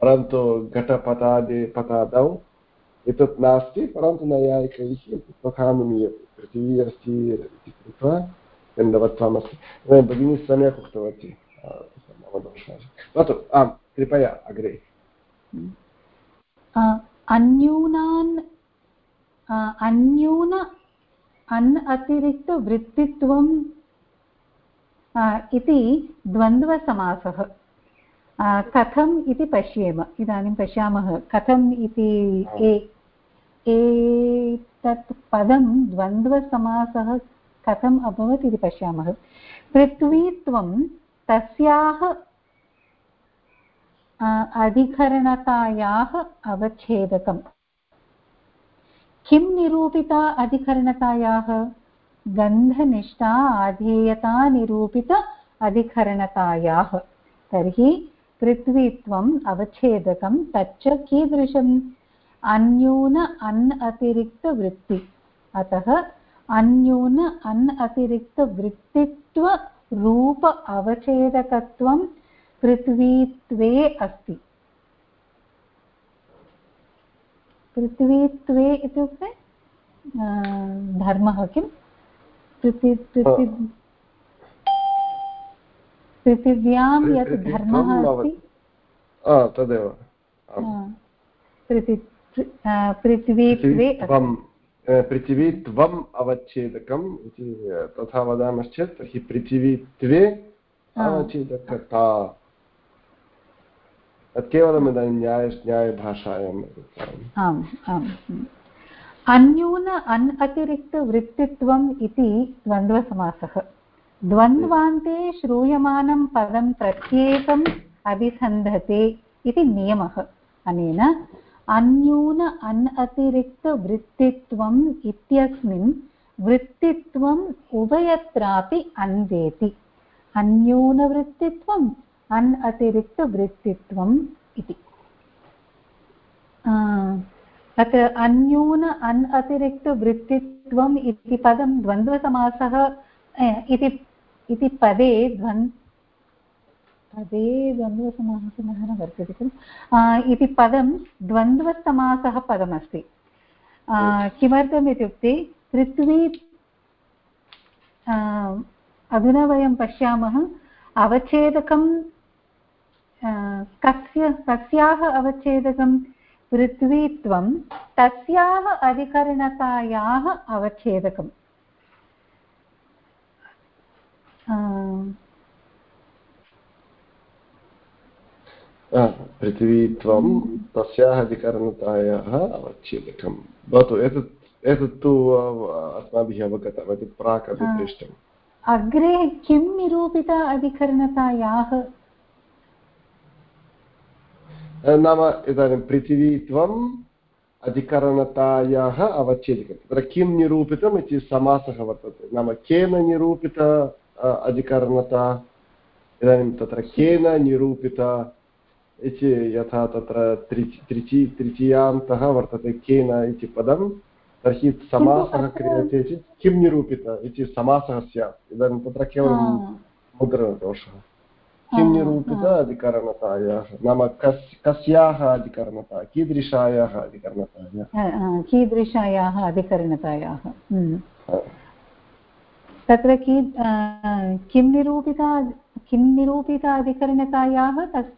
परन्तु घटपटादि पटादौ एतत् नास्ति परन्तु नैयायिकैः तथा अनुमीयते पृथिवी अस्ति इति कृत्वा गन्धवत्वम् अस्ति भगिनी सम्यक् उक्तवती। मम दोषः। भवतु आम् कृपया अग्रे। अन्यूनान् अन्यून अन् अतिरिक्तवृत्तित्वम् इति द्वन्द्वसमासः कथम् इति पश्येम इदानीं पश्यामः कथम् इति एतत् पदं द्वन्द्वसमासः कथम् अभवत् इति पश्यामः पृथ्वीत्वं तस्याः अधिकरणतायाः अवच्छेदकम्। किं निरूपिता अधिकरणतायाः? गन्धनिष्ठा आधेयता अधिकरणतायाः। तर्हि पृथ्वीत्वम् अवच्छेदकं तच्च कीदृशम्? अन्यून अन् अतिरिक्तवृत्ति अतः अन्यून अन् अतिरिक्तवृत्तित्वरूप अवच्छेदकत्वं पृथ्वीत्वे अस्ति। पृथ्वीत्वे इत्युक्ते धर्मः किं पृथि पृथि पृथिव्यां यत् धर्मः अस्ति। तदेव। पृथिवीत्वे पृथिवीत्वम् अवच्छेदकम् इति तथा वदामश्चेत् तर्हि पृथिवीत्वे अवच्छेदकता। तत् केवलम् इदानीं न्याय न्यायभाषायाम् आम् आम् अन्यून अन् अतिरिक्तवृत्तित्वम् इति द्वन्द्वसमासः। द्वन्द्वान्ते श्रूयमानं पदं प्रत्येकम् अभिसन्धते इति नियमः। अनेन अन्यून अन् अतिरिक्तवृत्तित्वम् इत्यस्मिन् वृत्तित्वम् उभयत्रापि अन्वेति। अन्यूनवृत्तित्वम् अन् अतिरिक्तवृत्तित्वम् इति। तत्र अन्यून अन् अतिरिक्तवृत्तित्वम् इति पदं द्वन्द्वसमासः इति पदे द्वन् पदे द्वन्द्वसमासः न वर्तते खलु। इति पदं द्वन्द्वसमासः पदमस्ति। किमर्थम् इत्युक्ते पृथ्वी अधुना वयं पश्यामः अवच्छेदकं कस्य कस्याः अवच्छेदकं पृथ्वीत्वं तस्याः अधिकरणतायाः अवच्छेदकम्। पृथिवीत्वं तस्याः अधिकरणतायाः अवच्छेदकं भवतु एतत् एतत् तु अस्माभिः अवगतम् एतत् प्राक् अपि दृष्टम् अग्रे किं निरूपिता अधिकरणतायाः नाम इदानीं पृथिवीत्वम् अधिकरणतायाः अवच्छेदकं तत्र किं निरूपितम् इति समासः वर्तते नाम केन निरूपित अधिकरणता इदानीं तत्र केन निरूपिता इति यथा तत्र त्रिचि त्रिचि त्रिचीयान्तः वर्तते केन इति पदं तर्हि समासः क्रियते चेत् किं निरूपित इति समासः स्यात् इदानीं तत्र केवलं मुद्रणदोषः किं निरूपित अधिकरणतायाः नाम कस् कस्याः अधिकरणता कीदृशायाः अधिकरणतायाः। कीदृशायाः अधिकरणतायाः तत्र की किं निरूपिता किं निरूपिता अधिकरणतायाः तस्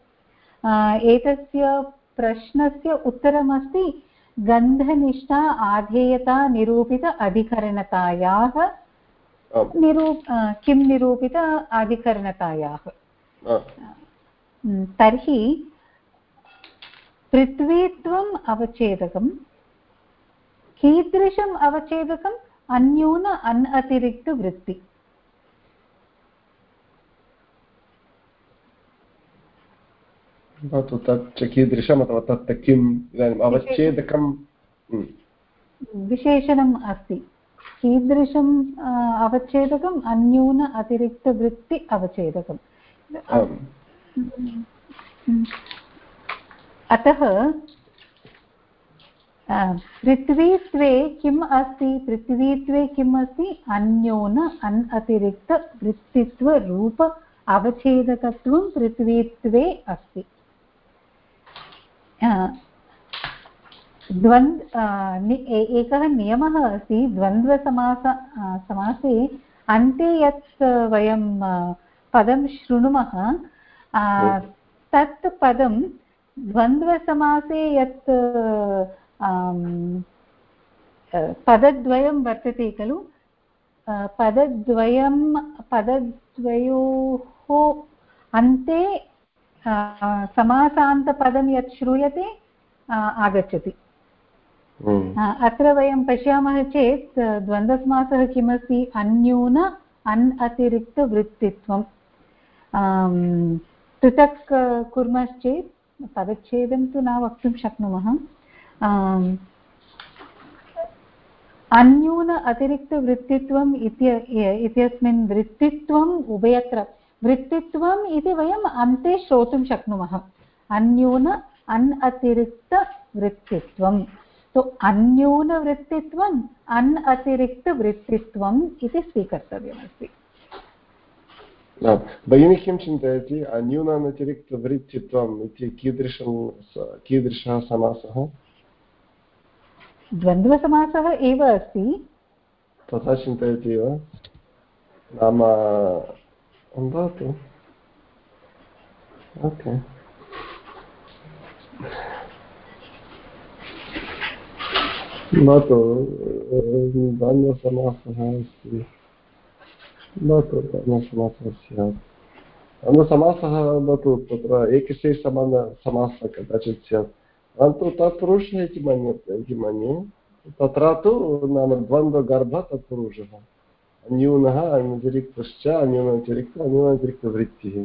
एतस्य प्रश्नस्य उत्तरमस्ति गन्धनिष्ठा आधेयता निरूपित अधिकरणतायाः निरूप किं निरूपित अधिकरणतायाः। तर्हि पृथ्वीत्वम् अवच्छेदकं कीदृशम् अवच्छेदकम् अन्यून अन् अतिरिक्तवृत्ति भवतु तत् कीदृशम् अथवा तत् किम् इदानीम् अवच्छेदकं विशेषणम् अस्ति कीदृशम् अवच्छेदकम् अन्यून अतिरिक्तवृत्ति अवच्छेदकम् अतः पृथ्वीत्वे किम् अस्ति? पृथ्वीत्वे किम् अस्ति? अन्योन, अन् अतिरिक्तवृत्तित्वरूप अवच्छेदकत्वं पृथ्वीत्वे अस्ति। द्वन्द् एकः नियमः अस्ति, द्वन्द्वसमास समासे अन्ते यत् वयं पदं शृणुमः तत् पदं द्वन्द्वसमासे यत् पदद्वयं वर्तते खलु? पदद्वयं पदद्वयोः अन्ते समासान्तपदं यत् श्रूयते आगच्छति। अत्र वयं पश्यामः चेत् द्वन्द्वसमासः किमस्ति? अन्यून अन् अतिरिक्तवृत्तित्वं पृथक् कुर्मश्चेत्, पदच्छेदं तु न वक्तुं शक्नुमः। अन्यून अतिरिक्तवृत्तित्वम् इत्यस्मिन् वृत्तित्वम् उभयत्र, वृत्तित्वम् इति वयम् अन्ते श्रोतुं शक्नुमः। अन्यून अन् अतिरिक्तवृत्तित्वं तो अन्यूनवृत्तित्वम् अन् अतिरिक्तवृत्तित्वम् इति स्वीकर्तव्यमस्ति। भगिनी किं चिन्तयति अन्यूनातिरिक्तवृत्तित्वम् इति कीदृशं कीदृशः समासः द्वन्द्वसमासः एव अस्ति तथा चिन्तयति वा नाम भवतु ओके भवतु द्वन्द्वसमासः अस्ति द्वन्द्वसमासः स्यात् द्वन्द्वसमासः भवतु तत्र एकशेषसमान समासः कदाचित् स्यात् परन्तु तत्पुरुषः इति मन्यते इति मन्ये तत्र तु नाम द्वन्द्वगर्भ तत्पुरुषः अन्यूनः अतिरिक्तश्च अन्यूनातिरिक्त अन्यूनातिरिक्तवृत्तिः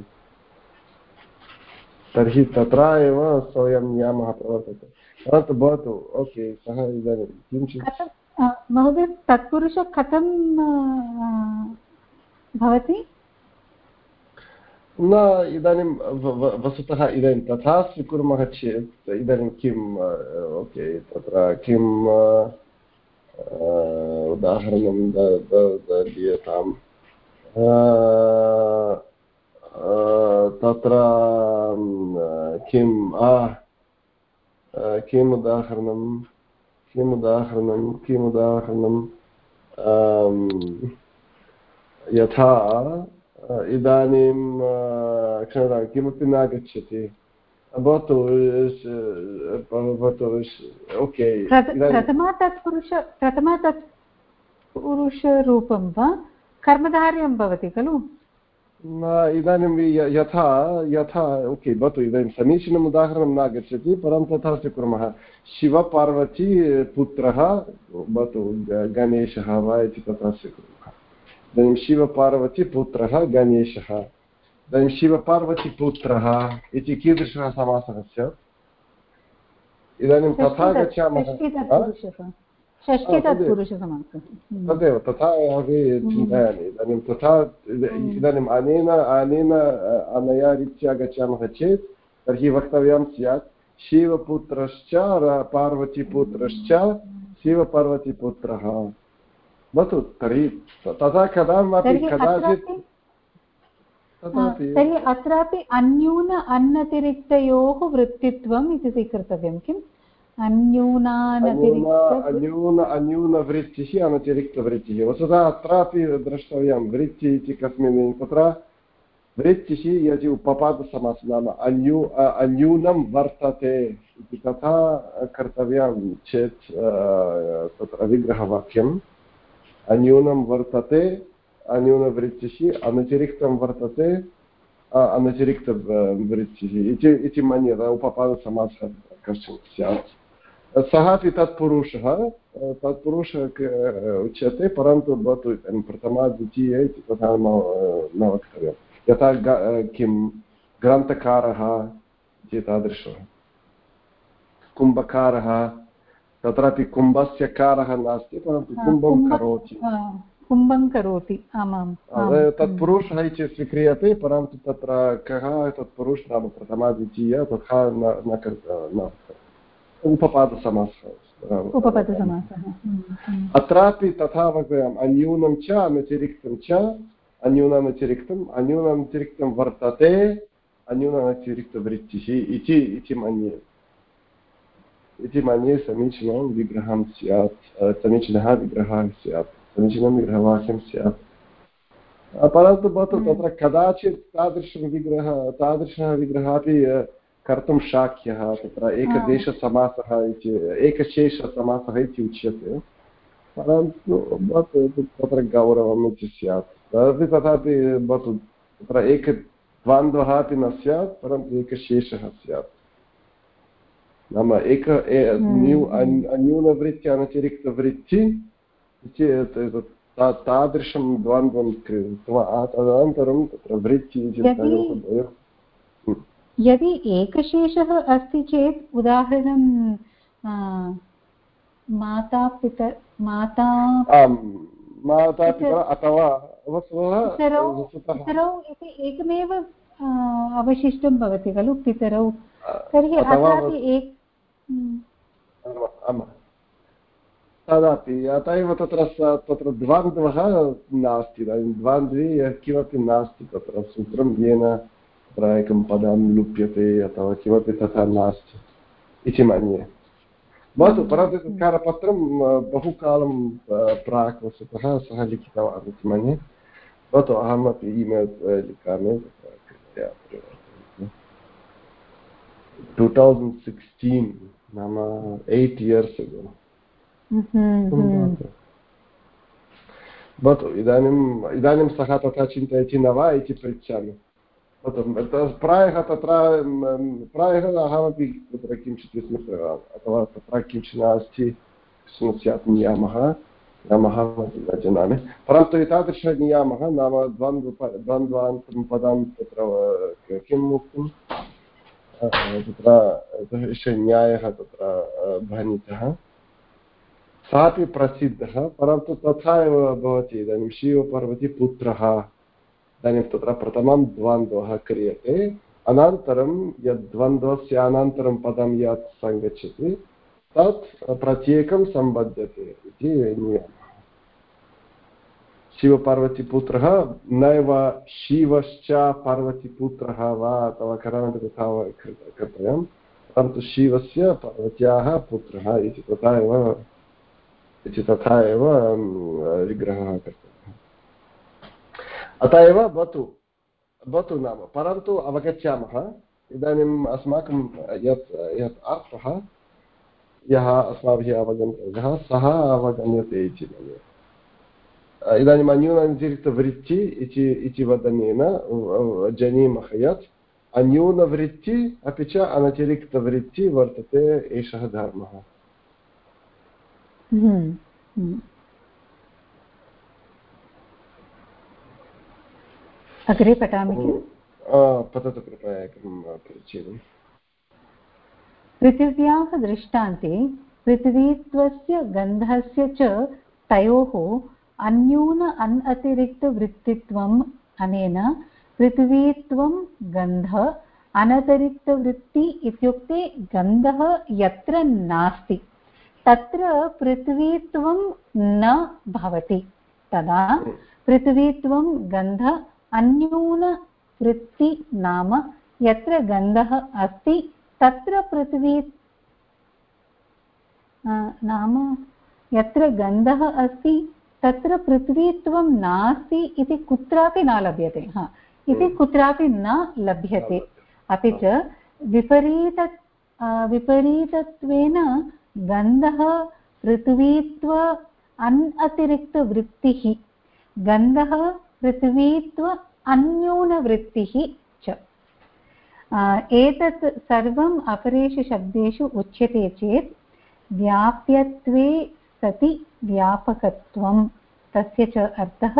तर्हि तत्र एव सोऽयं नियमः प्रवर्तते परन्तु भवतु ओके सः इदानीं किञ्चित् महोदय तत्पुरुषः कथं भवति? न, इदानीं वस्तुतः इदानीं तथा स्वीकुर्मः चेत् इदानीं किम् ओके, तत्र किं उदाहरणं दीयताम् तत्र किं किम् उदाहरणं? किम् उदाहरणं? किम् उदाहरणं? यथा इदानीं क्षम्यतां किमपि नागच्छति। भवतु भवतु ओके। प्रथमा तत्पुरुष प्रथमा तत्पुरुषरूपं वा? कर्मधार्यं भवति खलु? इदानीं यथा यथा ओके भवतु इदानीं समीचीनम् उदाहरणं नागच्छति परन्तु तथा स्वीकुर्मः शिवपार्वती पुत्रः भवतु गणेशः वा इति तथा स्वीकुर्मः इदानीं शिवपार्वती पुत्रः गणेशः इदानीं शिवपार्वतीपुत्रः इति कीदृशः समासः स्यात् इदानीं तथा गच्छामः तदेव तथा अपि चिन्तयामि इदानीं तथा इदानीम् अनेन अनेन अनया रीत्या गच्छामः चेत् तर्हि वक्तव्यं स्यात् शिवपुत्रश्च पार्वतीपुत्रश्च शिवपार्वतीपुत्रः भवतु तर्हि तथा कदापि कदाचित् तर्हि अत्रापि अन्यून अन्नतिरिक्तयोः वृत्तित्वम् इति स्वीकर्तव्यं किम्? अन्यून अन्यूनवृत्तिः अनतिरिक्तवृत्तिः वस्तुतः अत्रापि द्रष्टव्यं वृत्तिः इति कस्मिन् तत्र वृत्तिः यदि उपपादसमासः नाम अन्यू अन्यूनं वर्तते इति तथा कर्तव्यं चेत् तत्र विग्रहवाक्यम्। अन्यूनं वर्तते अन्यूनवृत्तिः अनतिरिक्तं वर्तते अनतिरिक्तवृत्तिः इति इति मन्यते उपपादसमासः कश्चन स्यात् सः अपि तत्पुरुषः तत्पुरुषः उच्यते परन्तु भवतु प्रथमा द्वितीय इति तथा न वक्तव्यं यथा किं ग्रन्थकारः इति तादृशः कुम्भकारः तत्रापि कुम्भस्य कारः नास्ति परन्तु कुम्भं करोति। कुम्भं करोति आमां। तत्पुरुषः इति स्वीक्रियते परन्तु तत्र कः तत्पुरुष नाम प्रथमा द्वितीय तथा न न उपपादसमासः अत्रापि तथा वक्तव्यम् अन्यूनं च अनतिरिक्तं च अन्यूनानतिरिक्तम् अन्यूनानतिरिक्तं वर्तते इति इति मन्ये। इति मन्ये समीचीनं विग्रहं स्यात् समीचीनः विग्रहः स्यात् समीचीनं विग्रहवाक्यं स्यात् परन्तु भवतु। तत्र कदाचित् तादृशं विग्रहः तादृशः विग्रहः अपि कर्तुं शाक्यः तत्र एकदेशसमासः इति एकशेषसमासः इति उच्यते परन्तु भवतु तत्र गौरवम् इति स्यात् तदपि तथापि भवतु तत्र एकद्वन्द्वः अपि न स्यात् परन्तु एकशेषः स्यात् नाम एक। अन्यूनवृत्ति अनतिरिक्तवृत्ति तादृशं द्वन्द्वं तदनन्तरं तत्र वृत्ति यदि एकशेषः अस्ति चेत् उदाहरणं माता पिता माता माता पिता अथवा पितरौ इति एकमेव अवशिष्टं भवति खलु पितरौ तर्हि अत्रापि एक आम्- तदपि अत एव तत्र तत्र द्वन्द्वः नास्ति द्वन्द्वे किमपि नास्ति तत्र सूत्रं येन तत्र एकं पदं लुप्यते अथवा किमपि तथा नास्ति इति मन्ये। भवतु परन्तु तत् करपत्रं अ, बहुकालं प्राक् वस्तुतः सः लिखितवान् इति मन्ये। भवतु अहमपि ईमेल् लिखामि। Two thousand sixteen. नाम एय्ट् इयर्स् भवतु इदानीम् इदानीं सः तथा चिन्तयति न वा इति पृच्छामि. भवतु प्रायः तत्र प्रायः अहमपि तत्र किञ्चित् विस्मृतवान् अथवा तत्र किञ्चित् कश्चन स्यात् नियामः नामः न जानामि. परन्तु एतादृशनियामः नाम द्वन्द्व द्वन्द्वान्तं पदं तत्र किम् उक्तं अ, तत्र एषः न्यायः तत्र भणितः। सः प्रसिद्धः, परन्तु तथा एव भवति इदानीं शिवपार्वती पुत्रः। इदानीं तत्र प्रथमं द्वन्द्वः क्रियते। अनन्तरं यद् द्वन्द्वस्य अनन्तरं पदं यत् सङ्गच्छति, तत् प्रत्येकं सम्बध्यते इति नियमः। शिवपार्वतीपुत्रः, नैव शिवश्च पार्वतीपुत्रः वा अथवा कदापि तथा कर्तव्यं परन्तु शिवस्य पार्वत्याः पुत्रः इति तथा एव, इति तथा एव विग्रहः कर्तव्यः। अत एव भवतु भवतु नाम, परन्तु अवगच्छामः। इदानीम् अस्माकं यत् यत् अर्थः यः अस्माभिः अवगन्तव्यः सः अवगम्यते इति मन्ये। इदानीम् अन्यूनतिरिक्तवृत्ति इति इति वदनेन जानीमः यत् अन्यूनवृत्ति अपि च अनतिरिक्तवृत्ति वर्तते एषः धर्मः। अग्रे पठामि पततु कृपया एकं परिच्छेदम् पृथिव्याः दृष्टान्ते पृथिवीत्वस्य गन्धस्य च तयोः अन्यून अन् अतिरिक्तवृत्तित्वम् अनेन पृथिवीत्वं गन्ध अनतिरिक्तवृत्ति इत्युक्ते गन्धः यत्र नास्ति, तत्र पृथिवीत्वं न भवति। तदा पृथिवीत्वं गन्ध अन्यूनवृत्ति नाम यत्र गन्धः अस्ति, तत्र पृथिवी नाम यत्र गन्धः अस्ति तत्र पृथ्वीत्वं नास्ति इति कुत्रापि न लभ्यते हा। इति कुत्रापि न लभ्यते। अपि च विपरीत विपरीतत्वेन गन्धः पृथ्वीत्व अन् अतिरिक्तवृत्तिः गन्धः पृथ्वीत्व अन्यूनवृत्तिः च। एतत् सर्वम् अपरेषु शब्देषु उच्यते चेत् व्याप्यत्वे सति व्यापकत्वं। तस्य च अर्थः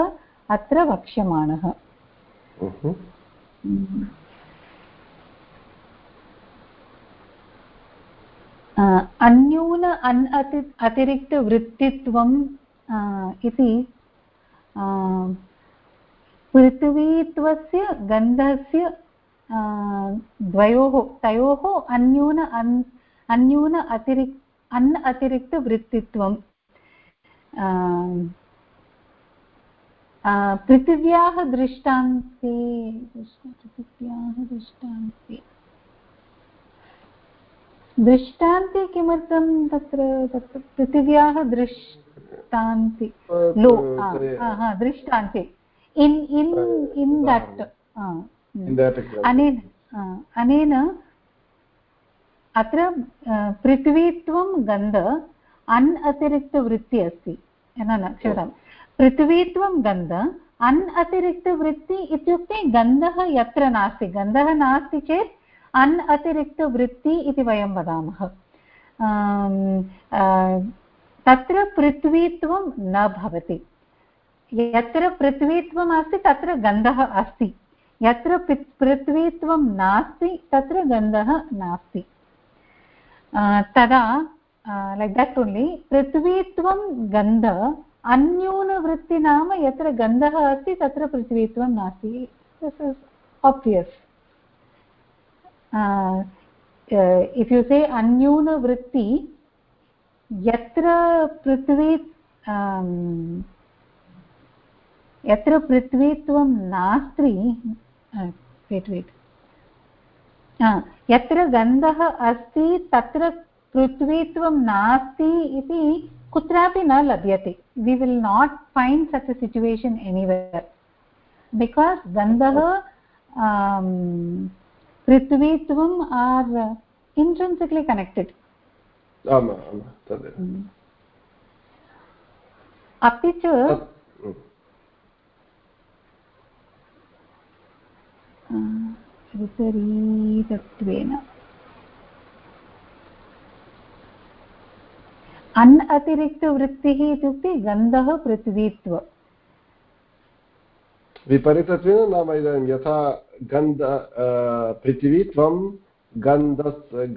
अत्र वक्ष्यमाणः। अन्यून अन् अति अतिरिक्तवृत्तित्वम् इति पृथिवीत्वस्य गन्धस्य द्वयोः तयोः अन्यून अन् अन्यून अतिरिक् अन् अतिरिक्तवृत्तित्वम् पृथिव्याः दृष्टान्ते पृथिव्याः दृष्टान्ते दृष्टान्ते किमर्थं तत्र तत्र पृथिव्याः दृष्टान्ति लो दृष्टान्ते इन् इन् इन् दट्. अनेन अनेन अत्र पृथ्वीत्वं गन्ध अन् अतिरिक्तवृत्ति अस्ति। न न क्षम्यतां पृथ्वीत्वं गन्ध अन् अतिरिक्तवृत्ति इत्युक्ते गन्धः यत्र नास्ति। गन्धः नास्ति चेत् अन् अतिरिक्तवृत्ति इति वयं वदामः। तत्र पृथ्वीत्वं न भवति। यत्र पृथ्वीत्वम् अस्ति, तत्र गन्धः अस्ति। यत्र पृथ्वीत्वं नास्ति, तत्र गन्धः नास्ति। तदा लैक् दट् ओन्लि पृथ्वीत्वं गन्ध अन्यूनवृत्ति नाम यत्र गन्धः अस्ति तत्र पृथ्वीत्वं नास्ति आब्वियस् इफ् यु से अन्यूनवृत्ति यत्र पृथ्वी यत्र पृथ्वीत्वं नास्ति वेट् वेट् यत्र गन्धः अस्ति तत्र पृथ्वीत्वं नास्ति इति कुत्रापि न लभ्यते. We will not find such a situation anywhere because गन्धः पृथ्वीत्वम् आर् इन्ट्रेन्सिक्लि कनेक्टेड् अपि च विपरीतत्वेन अन् अतिरिक्तवृत्तिः इत्युक्ते गन्धः पृथ्वीत्व विपरीतत्वेन नाम इदानीं यथा गन्ध पृथिवीत्वं गन्ध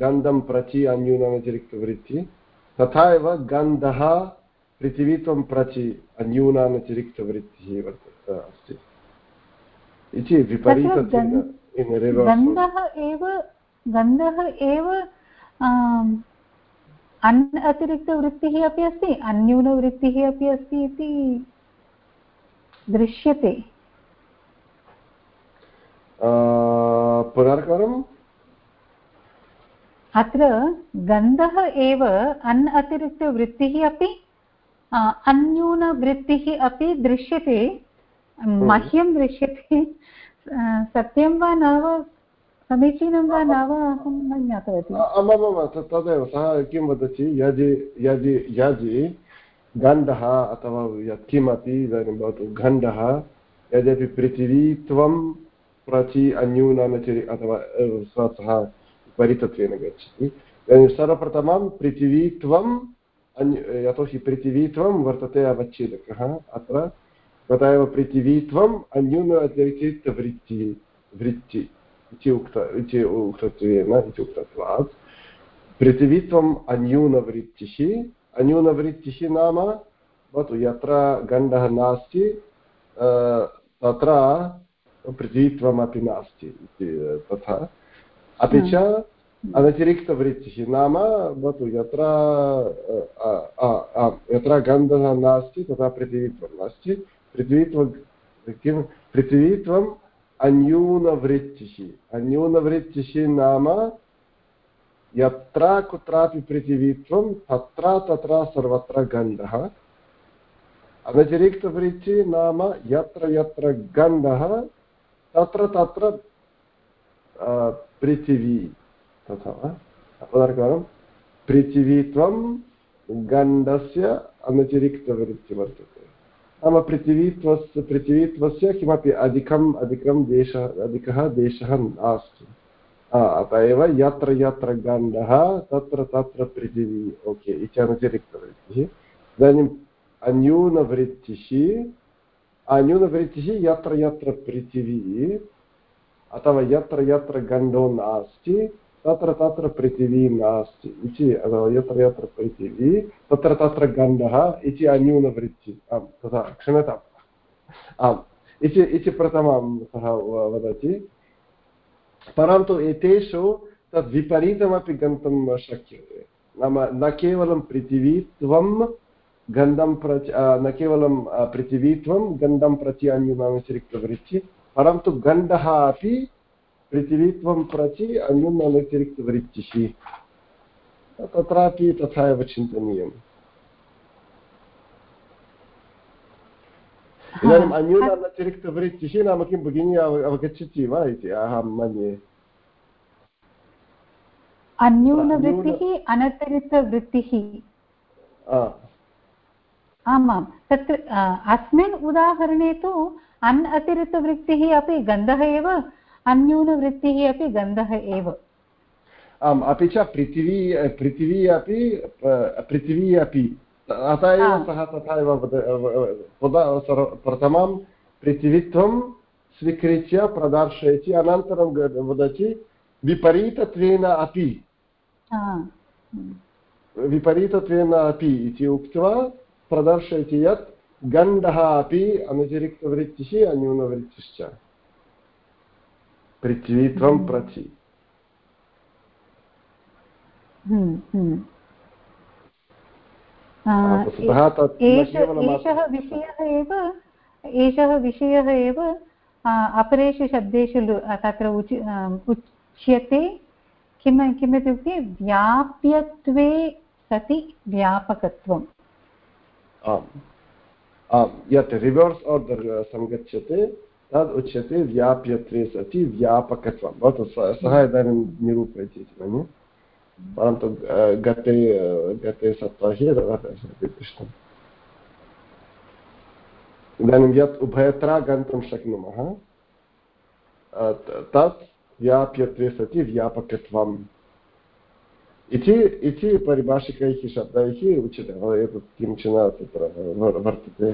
गन्धं प्रचि अन्यूनातिरिक्तवृत्ति तथा एव गन्धः पृथिवीत्वं प्रचि अन्यूनातिरिक्तवृत्तिः वर्तते अस्ति। इति विपरीतत्वेन गन्धः एव गन्धः एव अन् अतिरिक्तवृत्तिः अपि अस्ति अन्यूनवृत्तिः अपि अस्ति इति दृश्यते। पुनर्करम् अत्र गन्धः एव अन् अतिरिक्तवृत्तिः अपि अन्यूनवृत्तिः अपि दृश्यते। हम्म। मह्यं दृश्यते। सत्यं वा न वा समीचीनं वा न वा अहं न ज्ञातवती। आमामां तदेव सः किं वदति यदि यदि यदि गन्धः अथवा यत्किमपि इदानीं भवतु गन्धः यद्यपि पृथिवीत्वं प्रचि अन्यूनानचरि अथवा सः परितत्वेन गच्छति इदानीं सर्वप्रथमं पृथिवीत्वम् अन्य यतोहि पृथिवीत्वं वर्तते अवच्छेदकः अत्र तथा एव पृथिवीत्वम् अन्यून अतिरिक्तवृत्तिः वृत्ति। इति उक्त इति उक्तत्वेन इति उक्तत्वात् पृथिवीत्वम् अन्यूनवृत्तिः अन्यूनवृत्तिः नाम भवतु यत्र गण्डः नास्ति तत्र पृथिवीत्वमपि नास्ति इति तथा अपि च अनतिरिक्तवृत्तिः नाम भवतु यत्र यत्र गन्धः नास्ति तथा पृथिवीत्वं नास्ति पृथिवीत्वं किं पृथिवीत्वम् अन्यूनवृत्तिः अन्यूनवृत्तिः नाम यत्र कुत्रापि पृथिवीत्वं तत्र तत्र सर्वत्र गन्धः अनतिरिक्तवृत्तिः नाम यत्र यत्र गन्धः तत्र तत्र पृथिवी तथा वा पुनर्कवारं पृथिवीत्वं गण्डस्य अनतिरिक्तवृत्तिः वर्तते नाम पृथिवीत्वस्य पृथिवीत्वस्य किमपि अधिकम् अधिकं देशः अधिकः देशः नास्ति अत एव यत्र यत्र गन्धः तत्र तत्र पृथिवी ओके इति अनतिरिक्तवृत्तिः इदानीम् अन्यूनवृत्तिः अन्यूनवृत्तिः यत्र यत्र पृथिवी अथवा यत्र यत्र गन्धो नास्ति तत्र तत्र पृथिवी नास्ति इति यत्र यत्र पृथिवी तत्र तत्र गन्धः इति अन्यूनवृत्ति आम् तथा क्षम्यताम् आम् इति इति प्रथमं सः वदति परन्तु एतेषु तद् गन्तुं शक्यते नाम न केवलं पृथिवीत्वं गन्धं प्रति न केवलं पृथिवीत्वं गन्धं प्रति अन्यूनातिरिक्तवृत्ति परन्तु गन्धः अपि पृथिवीत्वं प्रति अन्यम् अनतिरिक्तवृत्तिः तत्रापि तथा एव चिन्तनीयम् इदानीम् अन्यून अनतिरिक्तवृत्तिः नाम किं भगिनी अवगच्छति वा इति अहं मन्ये अन्यूनवृत्तिः अनतिरिक्तवृत्तिः आमां तत्र अस्मिन् उदाहरणे तु अन् अतिरिक्तवृत्तिः अपि गन्धः एव अन्यूनवृत्तिः अपि गन्धः एव। आम् अपि च पृथिवी पृथिवी अपि पृथिवी अपि अतः एव सः तथा एव प्रथमं पृथिवीत्वं स्वीकृत्य प्रदर्शयति अनन्तरं वदति विपरीतत्वेन अपि। विपरीतत्वेन अपि इति उक्त्वा प्रदर्शयति यत् गन्धः अपि अनुचरिक्तवृत्तिः अन्यूनवृत्तिश्च। पृथ्वीत्वं हम्म। प्रचि हम्म, हम्म। वस्तुतः तत् न एष विषयः एव एषः विषयः एव अपरेषु शब्देषु तत्र उचि उच्यते। किं किमित्युक्ते व्याप्यत्वे सति व्यापकत्वम्। आम्। आम्। यत् रिवर्स् आर्डर् सङ्गच्छते तद् उच्यते व्याप्यत्वे सति व्यापकत्वं भवतु सः इदानीं निरूपयति मन्ये परन्तु गते गते सप्ताहे दृष्टम् इदानीं यत् उभयत्र गन्तुं शक्नुमः तत् व्याप्यत्वे सति व्यापकत्वम् इति इति परिभाषिकैः शब्दैः उच्यते एतत् किंचन तत्र वर्तते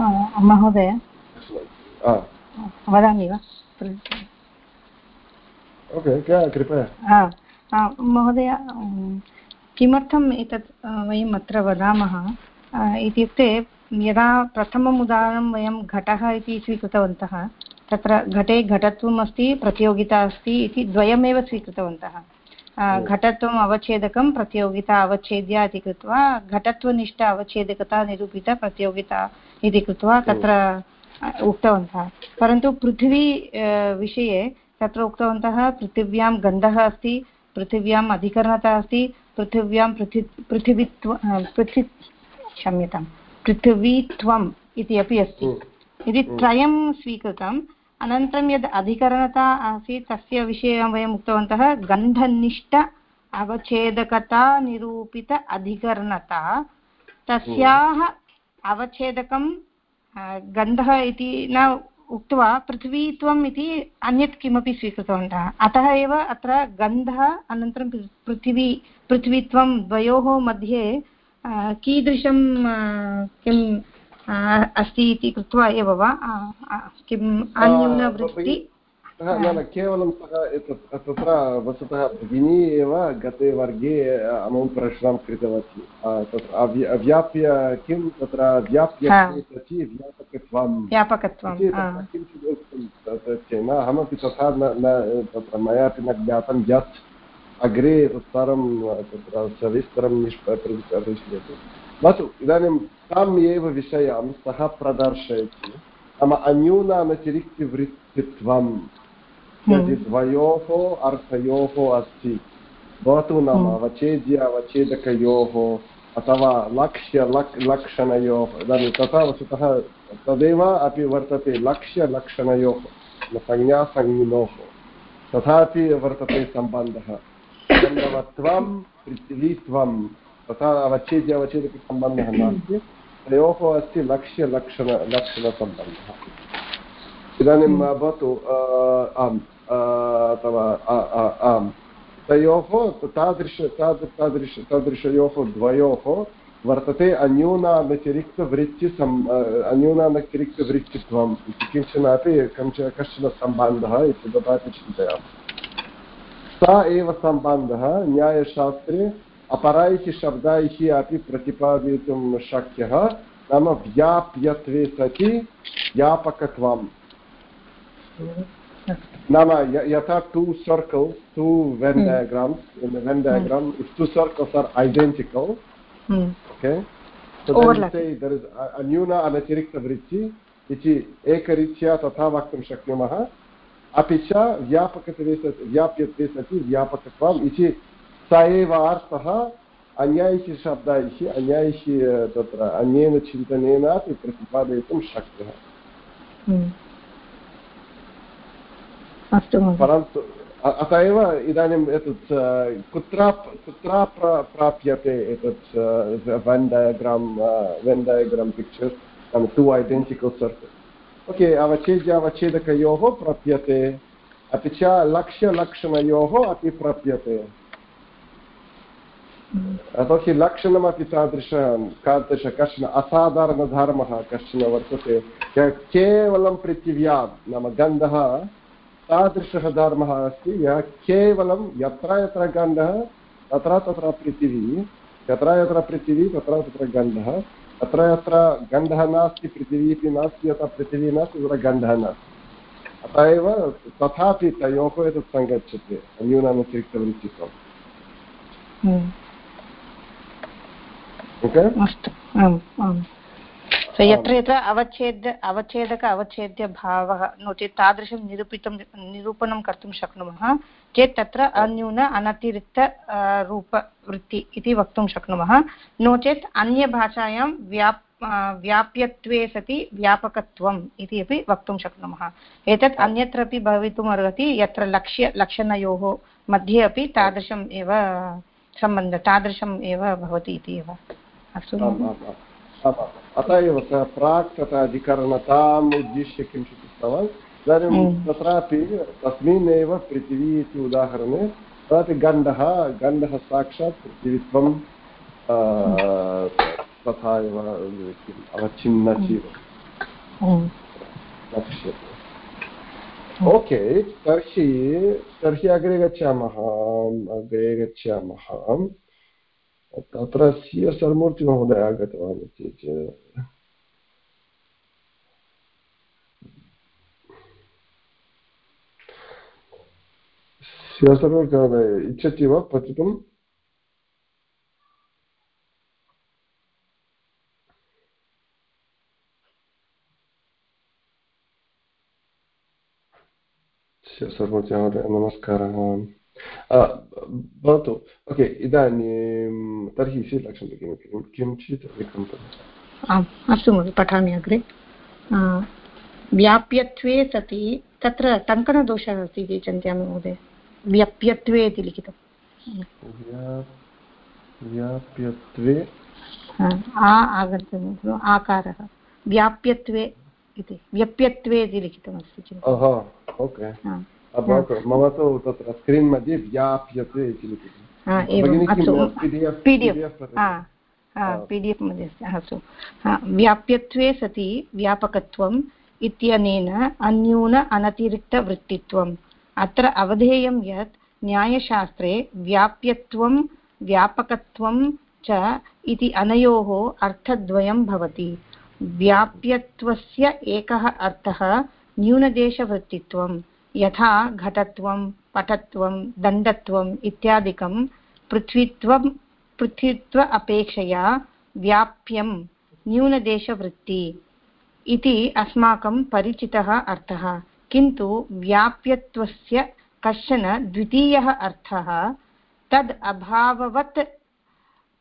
महोदय वदामि वा ओके कृपया महोदय किमर्थम् एतत् वयम् अत्र वदामः इत्युक्ते यदा प्रथमम् उदाहरणं वयं घटः इति स्वीकृतवन्तः तत्र घटे घटत्वम् अस्ति प्रतियोगिता अस्ति इति द्वयमेव स्वीकृतवन्तः घटत्वम् अवच्छेदकं प्रतियोगिता अवच्छेद्या इति कृत्वा घटत्वनिष्ठ अवच्छेदकता निरूपिता प्रतियोगिता इति कृत्वा तत्र उक्तवन्तः। परन्तु पृथिवी विषये तत्र उक्तवन्तः पृथिव्यां गन्धः अस्ति पृथिव्याम् अधिकरणता अस्ति पृथिव्यां पृथि पृथिवीत्व पृथि क्षम्यतां पृथिवीत्वम् इति अपि अस्ति। हम्म। त्रयं स्वीकृतम् अनन्तरं यद् अधिकरणता आसीत् तस्य विषये वयम् उक्तवन्तः गन्धनिष्ठ अवच्छेदकता निरूपित अधिकरणता तस्याः अवच्छेदकं गन्धः इति न उक्त्वा पृथ्वीत्वम् इति अन्यत् किमपि स्वीकृतवन्तः। अतः एव अत्र गन्धः अनन्तरं पृथिवी पृथ्वीत्वं द्वयोः मध्ये कीदृशं किम् अस्ति इति कृत्वा एव वा? किम् अन्यूनवृत्ति? न न केवलं सः तत्र वस्तुतः भगिनी एव गते वर्गे अमुं प्रश्नं कृतवती। तत्र अव्याप्य किं? तत्र व्याप्य व्यापकत्वं व्यापकत्वं किञ्चित् उक्तं चेत्। अहमपि तथा न तत्र मयापि न ज्ञातं यत् अग्रे तत्सर्वं तत्र सविस्तरं निष्परिश्यते भवतु इदानीं ताम् एव विषयं सः प्रदर्शयति। नाम अन्यूनामतिरिक्तवृत्तित्वं यदि द्वयोः अर्थयोः अस्ति भवतु नाम अवच्छेद्य अवच्छेदकयोः अथवा लक्ष्य लक् लक्षणयोः इदानीं तथा वस्तुतः तदेव अपि वर्तते लक्ष्यलक्षणयोः संज्ञासंज्ञिनोः तथापि वर्तते सम्बन्धः। गन्धवत्वं पृथिवीत्वं तथा अवच्छेद्य अवच्छेदकसम्बन्धः नास्ति तयोः अस्ति। लक्ष्यलक्षण लक्षणसम्बन्धः। इदानीं भवतु आम्। अथवा आम् तयोः तादृश तादृश तादृशयोः द्वयोः वर्तते अन्यूनातिरिक्तवृत्तिसम् अन्यूनातिरिक्तवृत्तित्वम् इति किंचन अपि कञ्चन कश्चन सम्बन्धः इति तथापि चिन्तयामः स एव सम्बन्धः न्यायशास्त्रे अपरैः शब्दैः अपि प्रतिपादयितुं शक्यः नाम व्याप्यत्वे सति व्यापकत्वं नाम यथा two circles two Venn diagrams in the Venn diagram if two circles are identical hmm. okay? So then you say there is anyuna anatirikta vritti इति एकरीत्या तथा वक्तुं शक्नुमः अपि च व्यापकत्वे व्याप्यत्वे सति व्यापकत्वम् इति स एव अर्थः अन्यैः शब्दैः अन्यैः तत्र अन्येन चिन्तनेनापि प्रतिपादयितुं शक्यः परन्तु अत एव इदानीम् एतत् कुत्र कुत्र प्राप्यते एतत् Venn diagram Venn diagram pictures नाम टु ऐडेण्टिकल् सर्कल् ओके अवच्छेद्य अवच्छेदकयोः प्राप्यते अपि च लक्ष्यलक्षणयोः अपि प्राप्यते। यतोहि लक्षणमपि तादृश तादृश कश्चन असाधारणधर्मः कश्चन वर्तते। केवलं पृथिव्यां नाम गन्धः तादृशः धर्मः अस्ति यः केवलं यत्र यत्र गन्धः तत्र तत्र पृथिवी यत्र यत्र पृथिवी तत्र तत्र गन्धः अत्र यत्र गन्धः नास्ति पृथिवी इति नास्ति यथा पृथिवी नास्ति तत्र गन्धः नास्ति। अतः एव तथापि तयोः एतत् सङ्गच्छते न्यूनातिरिक्तवृत्तित्वम् ओके? अस्तु। आम् आम्। So यत्र यत्र अवच्छेद अवच्छेदक अवच्छेद्यभावः नो चेत् तादृशं निरूपितं निरूपणं कर्तुं शक्नुमः चेत् तत्र अन्यून अनतिरिक्त रूपवृत्ति इति वक्तुं शक्नुमः नो चेत् अन्यभाषायां व्याप् व्याप्यत्वे सति व्यापकत्वम् इति अपि वक्तुं शक्नुमः एतत् अन्यत्रापि भवितुम् अर्हति यत्र लक्ष्य लक्षणयोः मध्ये अपि तादृशम् एव सम्बन्धः तादृशम् एव भवति इति एव अस्तु अतः एव सः प्राक् तथा अधिकरणताम् उद्दिश्य किञ्चित् उक्तवान् इदानीं तत्रापि तस्मिन् एव पृथिवी इति उदाहरणे तत्रापि गन्धः गन्धः साक्षात् पृथिवीत्वं तथा एव किम् अवच्छिन्नजीव ओके तर्हि तर्हि अग्रे गच्छामः अग्रे गच्छामः तत्र सि एस् सर्मूर्तिमहोदय आगतवान् इति चेत् सि इच्छति वा पठितुम् सर्वमहोदय नमस्कारः भवतु ओके इदानीं तर्हि श्रीलक्ष्मी किं किञ्चित् आम् अस्तु महोदय पठामि अग्रे व्याप्यत्वे सति तत्र टङ्कणदोषः अस्ति इति चिन्तयामि महोदय व्याप्यत्वे इति लिखितं व्याप्यत्वे आ आगन्तव्यं आकारः व्याप्यत्वे इति व्यप्यत्वे इति लिखितमस्ति ओके मम तु तत्र स्क्रीन् मध्ये व्याप्यते इति पीडिएफ् मध्ये अस्ति व्याप्यत्वे सति व्यापकत्वम् इत्यनेन अन्यून अनतिरिक्तवृत्तित्वम् अत्र अवधेयं यत् न्यायशास्त्रे व्याप्यत्वं व्यापकत्वं च इति अनयोः अर्थद्वयं भवति। व्याप्यत्वस्य एकः अर्थः न्यूनदेशवृत्तित्वं यथा घटत्वं, पटत्वं दण्डत्वम् इत्यादिकं पृथ्वीत्वं, पृथ्वीत्व अपेक्षया व्याप्यं न्यूनदेशवृत्ति इति अस्माकं परिचितः अर्थः। किन्तु व्याप्यत्वस्य कश्चन द्वितीयः अर्थः, तद् अभाववत्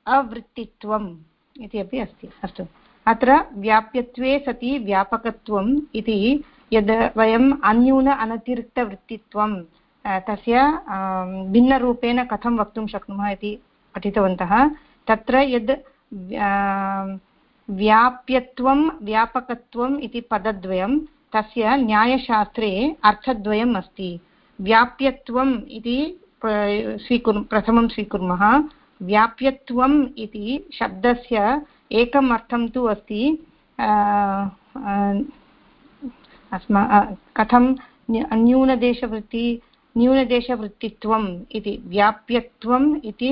अवृत्तित्वम् इति अपि अस्ति। अस्तु। अत्र व्याप्यत्वे सति व्यापकत्वम् इति यद् वयम् अन्यून अनतिरिक्तवृत्तित्वं तस्य भिन्नरूपेण कथं वक्तुं शक्नुमः इति पठितवन्तः, तत्र यद् व्याप्यत्वं, व्यापकत्वम् इति पदद्वयं, तस्य न्यायशास्त्रे अर्थद्वयम् अस्ति। व्याप्यत्वम् इति स्वीकुर्, प्रथमं स्वीकुर्मः। व्याप्यत्वम् इति शब्दस्य एकम् अर्थं तु अस्ति अस्मा कथं न्यूनदेशवृत्ति, न्यूनदेशवृत्तित्वम् इति, व्याप्यत्वम् इति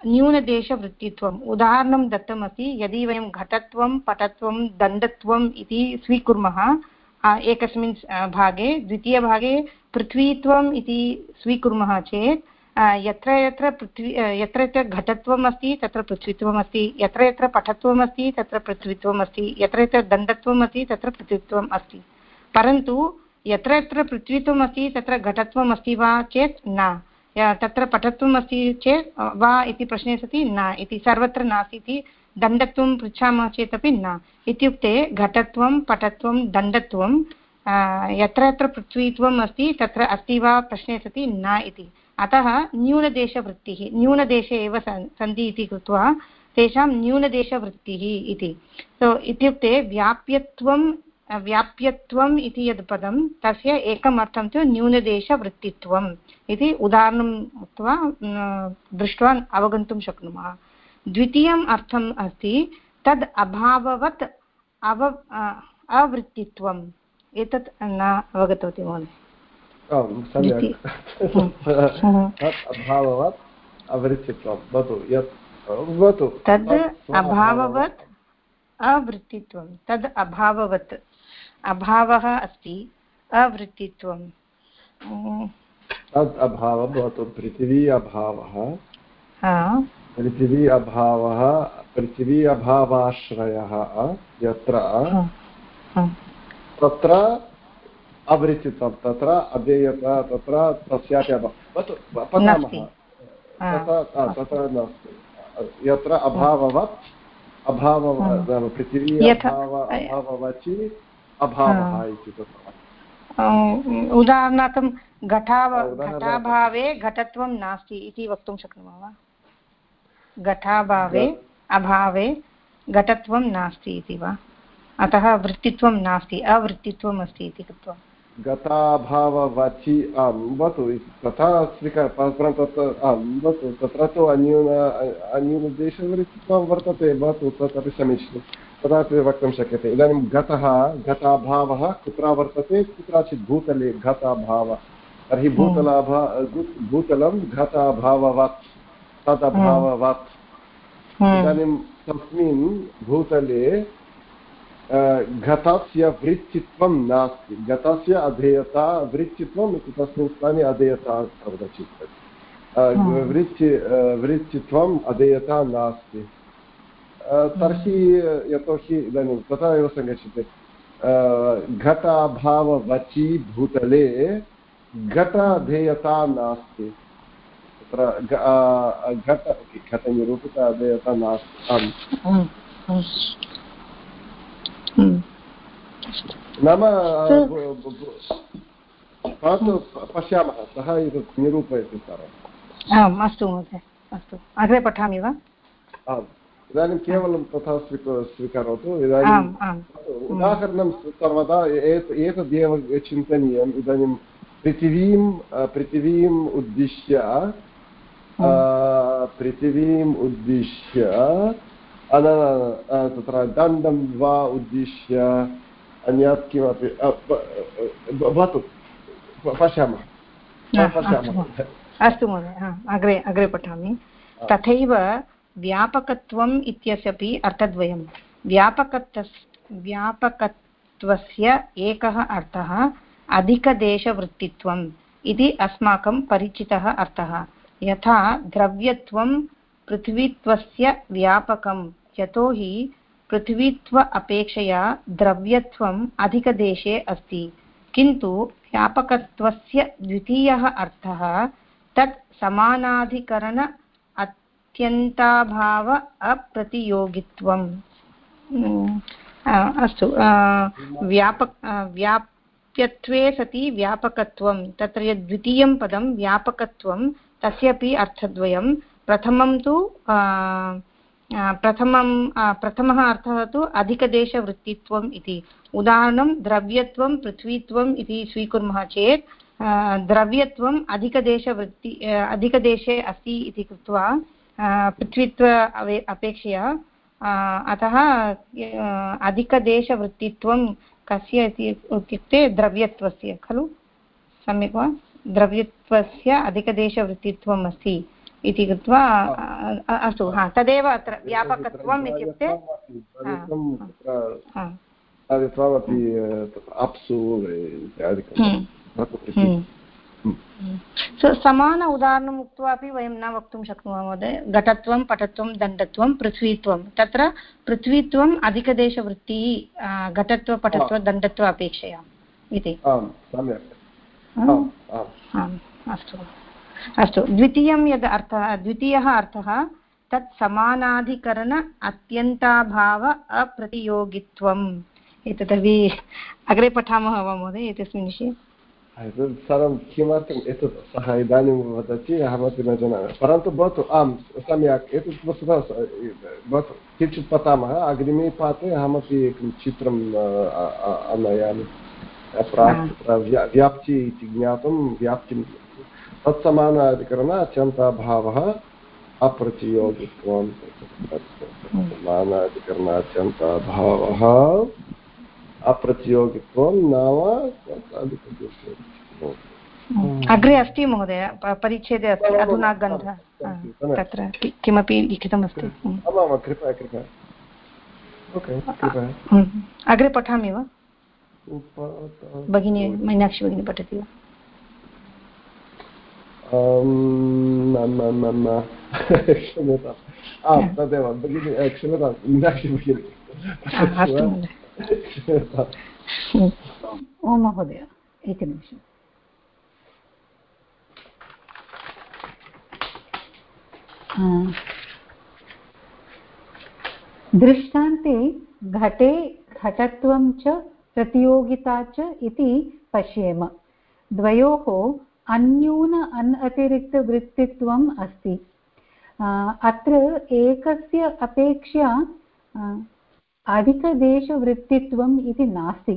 न्यूनदेशवृत्तित्वम्। उदाहरणं दत्तमस्ति, यदि वयं घटत्वं, पटत्वं, दण्डत्वम् इति स्वीकुर्मः एकस्मिन् भागे, द्वितीयभागे पृथ्वीत्वम् इति स्वीकुर्मः चेत् यत्र यत्र पृथ्वी यत्र यत्र घटत्वम् अस्ति, तत्र पृथ्वीत्वम् अस्ति, यत्र यत्र पटत्वम् अस्ति, तत्र पृथ्वीत्वम् अस्ति, यत्र यत्र दण्डत्वम् अस्ति, तत्र पृथ्वीत्वम् अस्ति। परन्तु यत्र यत्र पृथ्वीत्वम् अस्ति तत्र घटत्वम् वा चेत् न। तत्र पटत्वम् अस्ति चेत् वा इति प्रश्ने सति न। इति सर्वत्र नास्ति इति दण्डत्वं पृच्छामः चेत् अपि न। इत्युक्ते घटत्वं, पटत्वं, दण्डत्वं यत्र यत्र पृथ्वीत्वम् अस्ति तत्र अस्ति वा प्रश्ने सति न इति। अतः न्यूनदेशवृत्तिः, न्यूनदेशे एव सन्ति इति कृत्वा, तेषां न्यूनदेशवृत्तिः इति। सो, इत्युक्ते व्याप्यत्वं व्याप्यत्वम् इति यद् पदं तस्य एकम् अर्थं तु न्यूनदेशवृत्तित्वम् इति उदाहरणम् उक्त्वा दृष्ट्वा अवगन्तुं शक्नुमः। द्वितीयम् अर्थम् अस्ति तद् अभाववत् अव अवृत्तित्वम्। एतत् न अवगतवती महोदय। अभाववत् अवृत्तित्वं। वदतु तद् अभाववत् अवृत्तित्वं। तद् अभाववत् अभावः अस्ति अवृत्तित्वं तद् अभावः भवतु पृथिवी अभावः। पृथिवी अभावः पृथिवी अभावाश्रयः यत्र तत्र अवृत्तित्वं तत्र अधेयता तत्र तस्यापि अभावः। पठामः। तत्र नास्ति। यत्र अभाववत् अभाव पृथिवी अभाव अभाववचि अभावः इति तत्र उदाहरणार्थं घटाव घटाभावे घटत्वं नास्ति इति वक्तुं शक्नुमः वा? घटाभावे अभावे घटत्वं नास्ति इति वा? अतः वृत्तित्वं नास्ति अवृत्तित्वम् अस्ति इति कृत्वा। गताभाववचि आं भवतु तथा स्वीकार परन्तु आं भवतु तत्र तु अन्यून अन्यूनदेशवृत्तित्वं वर्तते भवतु तदपि समीचीनं तदापि वक्तुं शक्यते। इदानीं गतः गताभावः कुत्र वर्तते? कुत्रचित् भूतले घताभावः तर्हि भूतलाभ भूतलं घताभाववत् तदभाववत्। इदानीं तस्मिन् भूतले घतस्य वृत्तित्वं नास्ति। घतस्य अधेयता वृत्तित्वम् इति तस्मिन् स्थाने अधेयता कदाचित् वृत्ति वृत्तित्वम् अधेयता नास्ति। तर्हि यतोहि इदानीं तथा एव सङ्गच्छते। घटाभाववचि भूतले घटाधेयता नास्ति। तत्र घट घटनिरूपिता अधेयता नास्ति। नाम पश्यामः सः एतत् निरूपयति सर्वम् आम् अस्तु महोदय अस्तु। अग्रे पठामि वा? आम्। इदानीं केवलं तथा स्वीकरोतु इदानीम् उदाहरणं सर्वदा एतदेव चिन्तनीयम् इदानीं पृथिवीं पृथिवीम् उद्दिश्य पृथिवीम् उद्दिश्य तत्र दण्डं वा उद्दिश्य अन्यत् किमपि भवतु पश्यामः। अस्तु महोदय अग्रे अग्रे पठामि। तथैव व्यापकत्वम् इत्यस्यपि अर्थद्वयं व्यापकत्व व्यापकत्वस्य एकः अर्थः अधिकदेशवृत्तित्वम् इति अस्माकं परिचितः अर्थः। यथा द्रव्यत्वं पृथ्वीत्वस्य व्यापकं यतोहि पृथ्वीत्व अपेक्षया द्रव्यत्वम् अधिकदेशे अस्ति। किन्तु व्यापकत्वस्य द्वितीयः अर्थः तत् समानाधिकरण अत्यन्ताभाव अप्रतियोगित्वम्। अस्तु व्यापक व्याप्यत्वे सति व्यापकत्वं तत्र यद् द्वितीयं पदं व्यापकत्वं तस्यापि अर्थद्वयं प्रथमं तु प्रथमं प्रथमः अर्थः तु अधिकदेशवृत्तित्वम् इति। उदाहरणं द्रव्यत्वं पृथ्वीत्वम् इति स्वीकुर्मः चेत् द्रव्यत्वम् अधिकदेशवृत्ति अधिकदेशे अस्ति इति कृत्वा पृथ्वीत्व अपेक्षया। अतः अधिकदेशवृत्तित्वं कस्य इति इत्युक्ते द्रव्यत्वस्य खलु? सम्यक् वा? द्रव्यत्वस्य अधिकदेशवृत्तित्वम् अस्ति इति कृत्वा अस्तु हा तदेव अत्र व्यापकत्वम् इत्युक्ते समान उदाहरणम् उक्त्वा अपि वयं न वक्तुं शक्नुमः महोदय घटत्वं पटत्वं दण्डत्वं पृथ्वीत्वं तत्र पृथ्वीत्वम् अधिकदेशवृत्तिः घटत्व पटत्व दण्डत्व अपेक्षया इति अस्तु अस्तु द्वितीयं यद् अर्थः द्वितीयः अर्थः तत् समानाधिकरण अत्यन्ताभाव अप्रतियोगित्वम् एतदपि अग्रे पठामः वा महोदय एतस्मिन् विषये एतत् सर्वं किमर्थम् एतत् सः इदानीं वदति अहमपि न जानामि परन्तु भवतु आं सम्यक् एतत् वस्तुतः भवतु किञ्चित् पठामः अग्रिमे पाठे अहमपि एकं चित्रम् आनयामि व्याप्ति इति ज्ञातुं व्याप्तिं तत्समानाधिकरण अत्यन्ताभावः अप्रतियोगित्वं समानाधिकरण अत्यन्ताभावः अप्रतियोगित्वं नाम अग्रे अस्ति महोदय परिच्छेदे अस्ति अधुना गन्धः तत्र किमपि लिखितमस्ति कृपया कृपया हम्म। अग्रे पठामि वा भगिनी मीनाक्षी भगिनी पठति वा अं, आं तदेव भगिनि क्षम्यतां मीनाक्षी भगिनी ओं महोदय एकनिमिषम् दृष्टान्ते घटे घटत्वं च प्रतियोगिता च इति पश्येम द्वयोः अन्यून अन् अतिरिक्तवृत्तित्वम् अस्ति अत्र एकस्य अपेक्षया अधिकदेशवृत्तित्वम् इति नास्ति।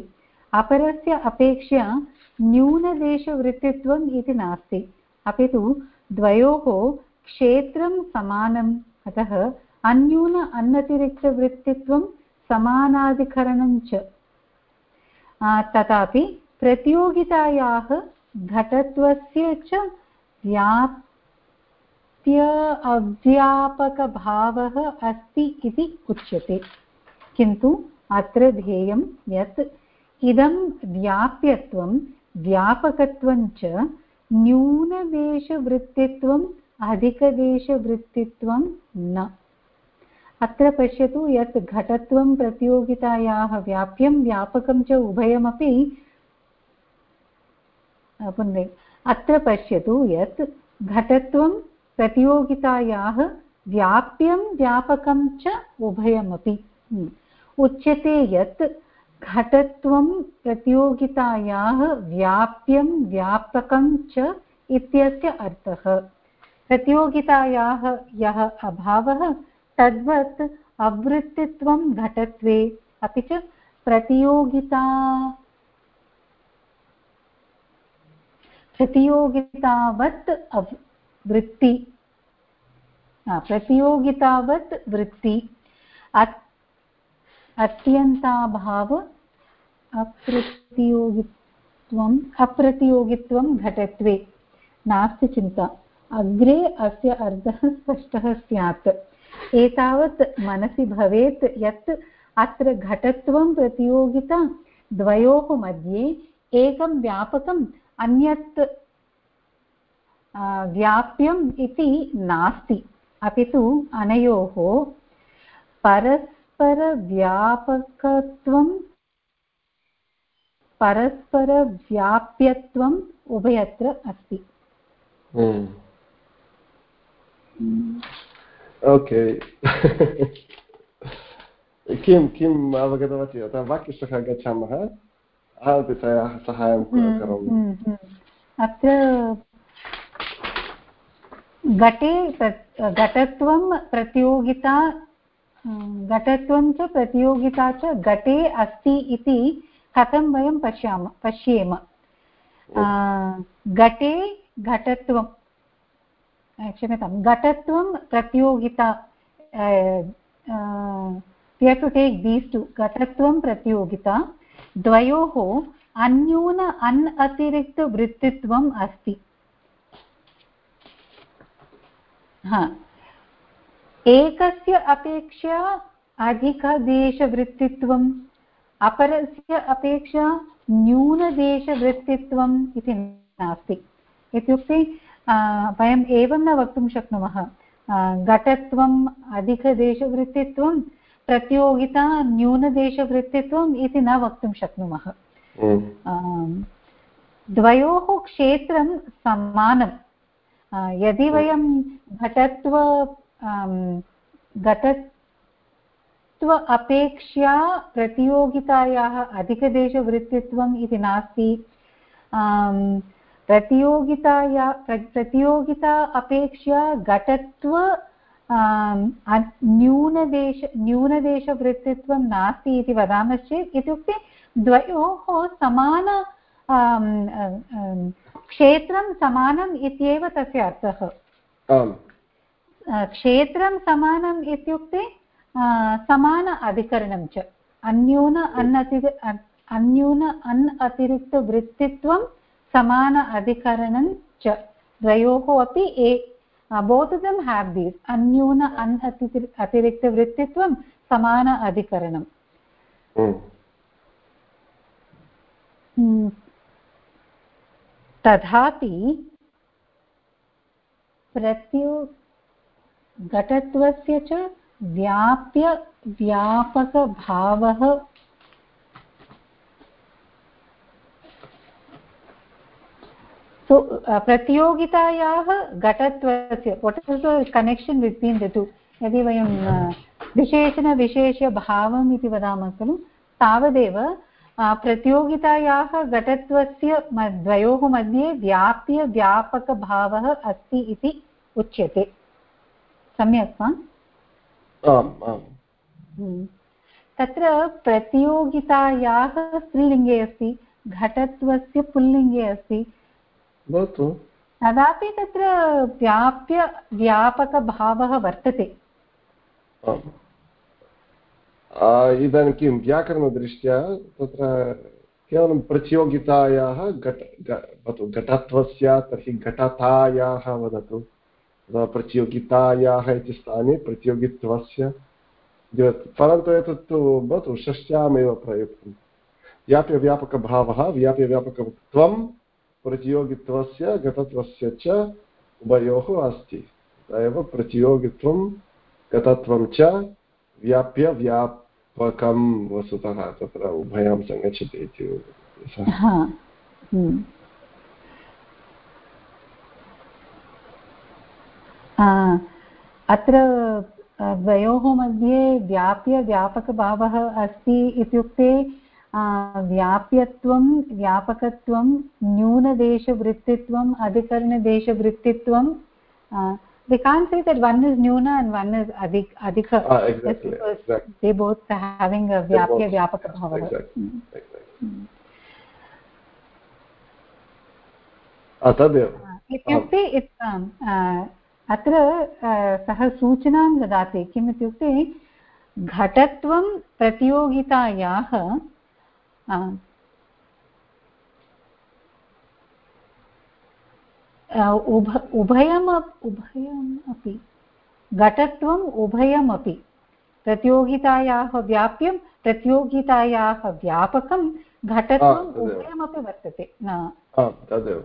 अपरस्य अपेक्षया न्यूनदेशवृत्तित्वम् इति नास्ति। अपि तु द्वयोः क्षेत्रं समानम् अतः अन्यून अन्नतिरिक्तवृत्तित्वं समानाधिकरणं च। तथापि प्रतियोगितायाः घटत्वस्य च व्याप्य अव्यापकभावः अस्ति इति उच्यते। किन्तु अत्र ध्येयं यत् इदं व्याप्यत्वं, व्यापकत्वं च न्यूनदेशवृत्तित्वम् अधिकदेशवृत्तित्वं न अत्र पश्यतु यत् घटत्वं प्रतियोगितायाः व्याप्यं, व्यापकं च उभयमपि पुनः अत्र पश्यतु यत् घटत्वं प्रतियोगितायाः व्याप्यं, व्यापकं च उभयमपि। उच्यते यत् घटत्वं प्रतियोगितायाः व्याप्यं व्यापकं च इत्यस्य अर्थः। प्रतियोगितायाः यः अभावः, तद्वत् अवृत्तित्वं घटत्वे। अपि च प्रतियोगिता प्रतियोगितावत् वृत्ति। प्रतियोगितावत् वृत्ति। अत्यन्ताभाव अप्रतियोगित्वम् अप्रतियोगित्वं घटत्वे। नास्ति चिन्ता। अग्रे अस्य अर्थः स्पष्टः स्यात्। एतावत् मनसि भवेत् यत् अत्र घटत्वं प्रतियोगिता द्वयोः मध्ये एकं व्यापकम् अन्यत् व्याप्यम् इति नास्ति। अपि तु अनयोः परस्परव्यापकत्वं परस्परव्याप्यत्वम् उभयत्र अस्ति। ओके किं किम् अवगतवती? अतः वाक्यशः गच्छामः। अहमपि सहायं करोमि। हम्म, हम्म। अत्र घटे घटत्वं प्रतियोगिता घटत्वं च प्रतियोगिता च घटे अस्ति इति कथं वयं पश्यामः पश्येम? घटे घटत्वं क्षम्यतां घटत्वं प्रतियोगिता you to take these two घटत्वं प्रतियोगिता द्वयोः अन्यून अन् अतिरिक्तवृत्तित्वम् अस्ति। हा। एकस्य अपेक्षया अधिकदेशवृत्तित्वम् अपरस्य अपेक्षा न्यूनदेशवृत्तित्वम् इति नास्ति। इत्युक्ते वयम् एवं न वक्तुं शक्नुमः। घटत्वम् अधिकदेशवृत्तित्वं प्रतियोगिता न्यूनदेशवृत्तित्वम् इति न वक्तुं शक्नुमः। द्वयोः क्षेत्रं समानं यदि वयं घटत्व घटत्व अपेक्षया प्रतियोगितायाः अधिकदेशवृत्तित्वम् इति नास्ति। प्रतियोगिताया प्रतियोगिता अपेक्षया घटत्व न्यूनदेश, न्यूनदेशवृत्तित्वं नास्ति इति वदामश्चेत् इत्युक्ते द्वयोः समान क्षेत्रं समानम् इत्येव तस्य अर्थः। क्षेत्रं समानम् इत्युक्ते समान अधिकरणं च। अन्यून अन्नति अन्यून अन् अतिरिक्तवृत्तित्वं समान अधिकरणं च। द्वयोः अपि uh both them have these अन्यून अन् अतिरिक्तवृत्तित्वं समान अधिकरणम्। तथापि प्रत्यो घटत्वस्य च व्याप्य व्यापकभावः। सो प्रतियोगितायाः घटत्वस्य what is the connection between the two यदि वयं विशेषणविशेष्यभावम् इति वदामः खलु, तावदेव प्रतियोगितायाः घटत्वस्य द्वयोः मध्ये व्याप्य व्यापकभावः अस्ति इति उच्यते। सम्यक् वा? हम्म। तत्र प्रतियोगितायाः स्त्रीलिङ्गे अस्ति घटत्वस्य पुल्लिङ्गे अस्ति। भवतु। तदापि तत्र व्याप्य व्यापकभावः वर्तते। इदानीं किं व्याकरणदृष्ट्या तत्र केवलं प्रतियोगितायाः घट भवतु घटत्वस्य तर्हि घटतायाः वदतु। प्रतियोगितायाः इति स्थाने प्रतियोगित्वस्य परन्तु एतत् तु भवतु षष्ट्यामेव प्रयुक्तं व्याप्यव्यापकभावः व्याप्यव्यापकत्वं प्रतियोगित्वस्य घटत्वस्य च उभयोः अस्ति एव प्रतियोगित्वं गतत्वं च व्याप्य व्यापकं वस्तुतः तत्र उभयं सङ्गच्छति इति अत्र द्वयोः मध्ये व्याप्य व्यापकभावः अस्ति इत्युक्ते व्याप्यत्वं व्यापकत्वं न्यूनदेशवृत्तित्वम् अधिकरणदेशवृत्तित्वं न्यून अण्ड् वन् इस् अधिक hmm. Hmm. इत्युक्ते अत्र सः सूचनां ददाति किम् इत्युक्ते घटत्वं प्रतियोगितायाः उभ उभयम् उभयम् अपि घटत्वम् उभयमपि प्रतियोगितायाः व्याप्यं प्रतियोगितायाः व्यापकं घटत्वम् उभयमपि वर्तते न। तदेव।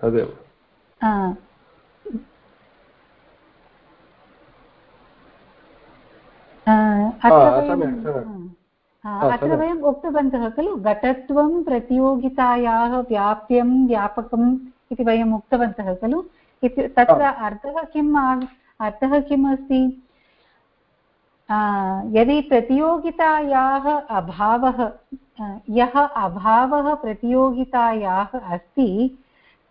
तदेव अत्र वयम् उक्तवन्तः खलु घटत्वं प्रतियोगितायाः व्याप्यं व्यापकम् इति वयम् उक्तवन्तः खलु इति तत्र अर्थः किम् अर्थः किम् अस्ति यदि प्रतियोगितायाः अभावः यः अभावः प्रतियोगितायाः अस्ति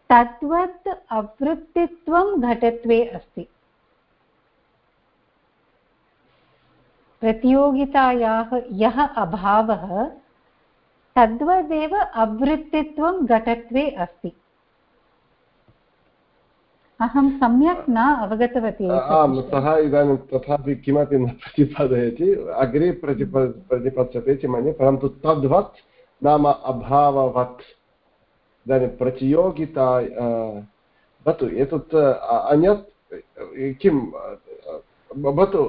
तद्वत् अवृत्तित्वं घटत्वे अस्ति। प्रतियोगितायाः यः अभावः तद्वदेव अवृत्तित्वं घटत्वे अस्ति। अहं सम्यक् न अवगतवती आम् सः इदानीं तथापि किमपि न प्रतिपादयति अग्रे प्रतिप प्रतिपद्यते इति मन्ये परन्तु तद्वत् नाम अभाववत्। इदानीं प्रतियोगिता भवतु एतत् अन्यत् किं भवतु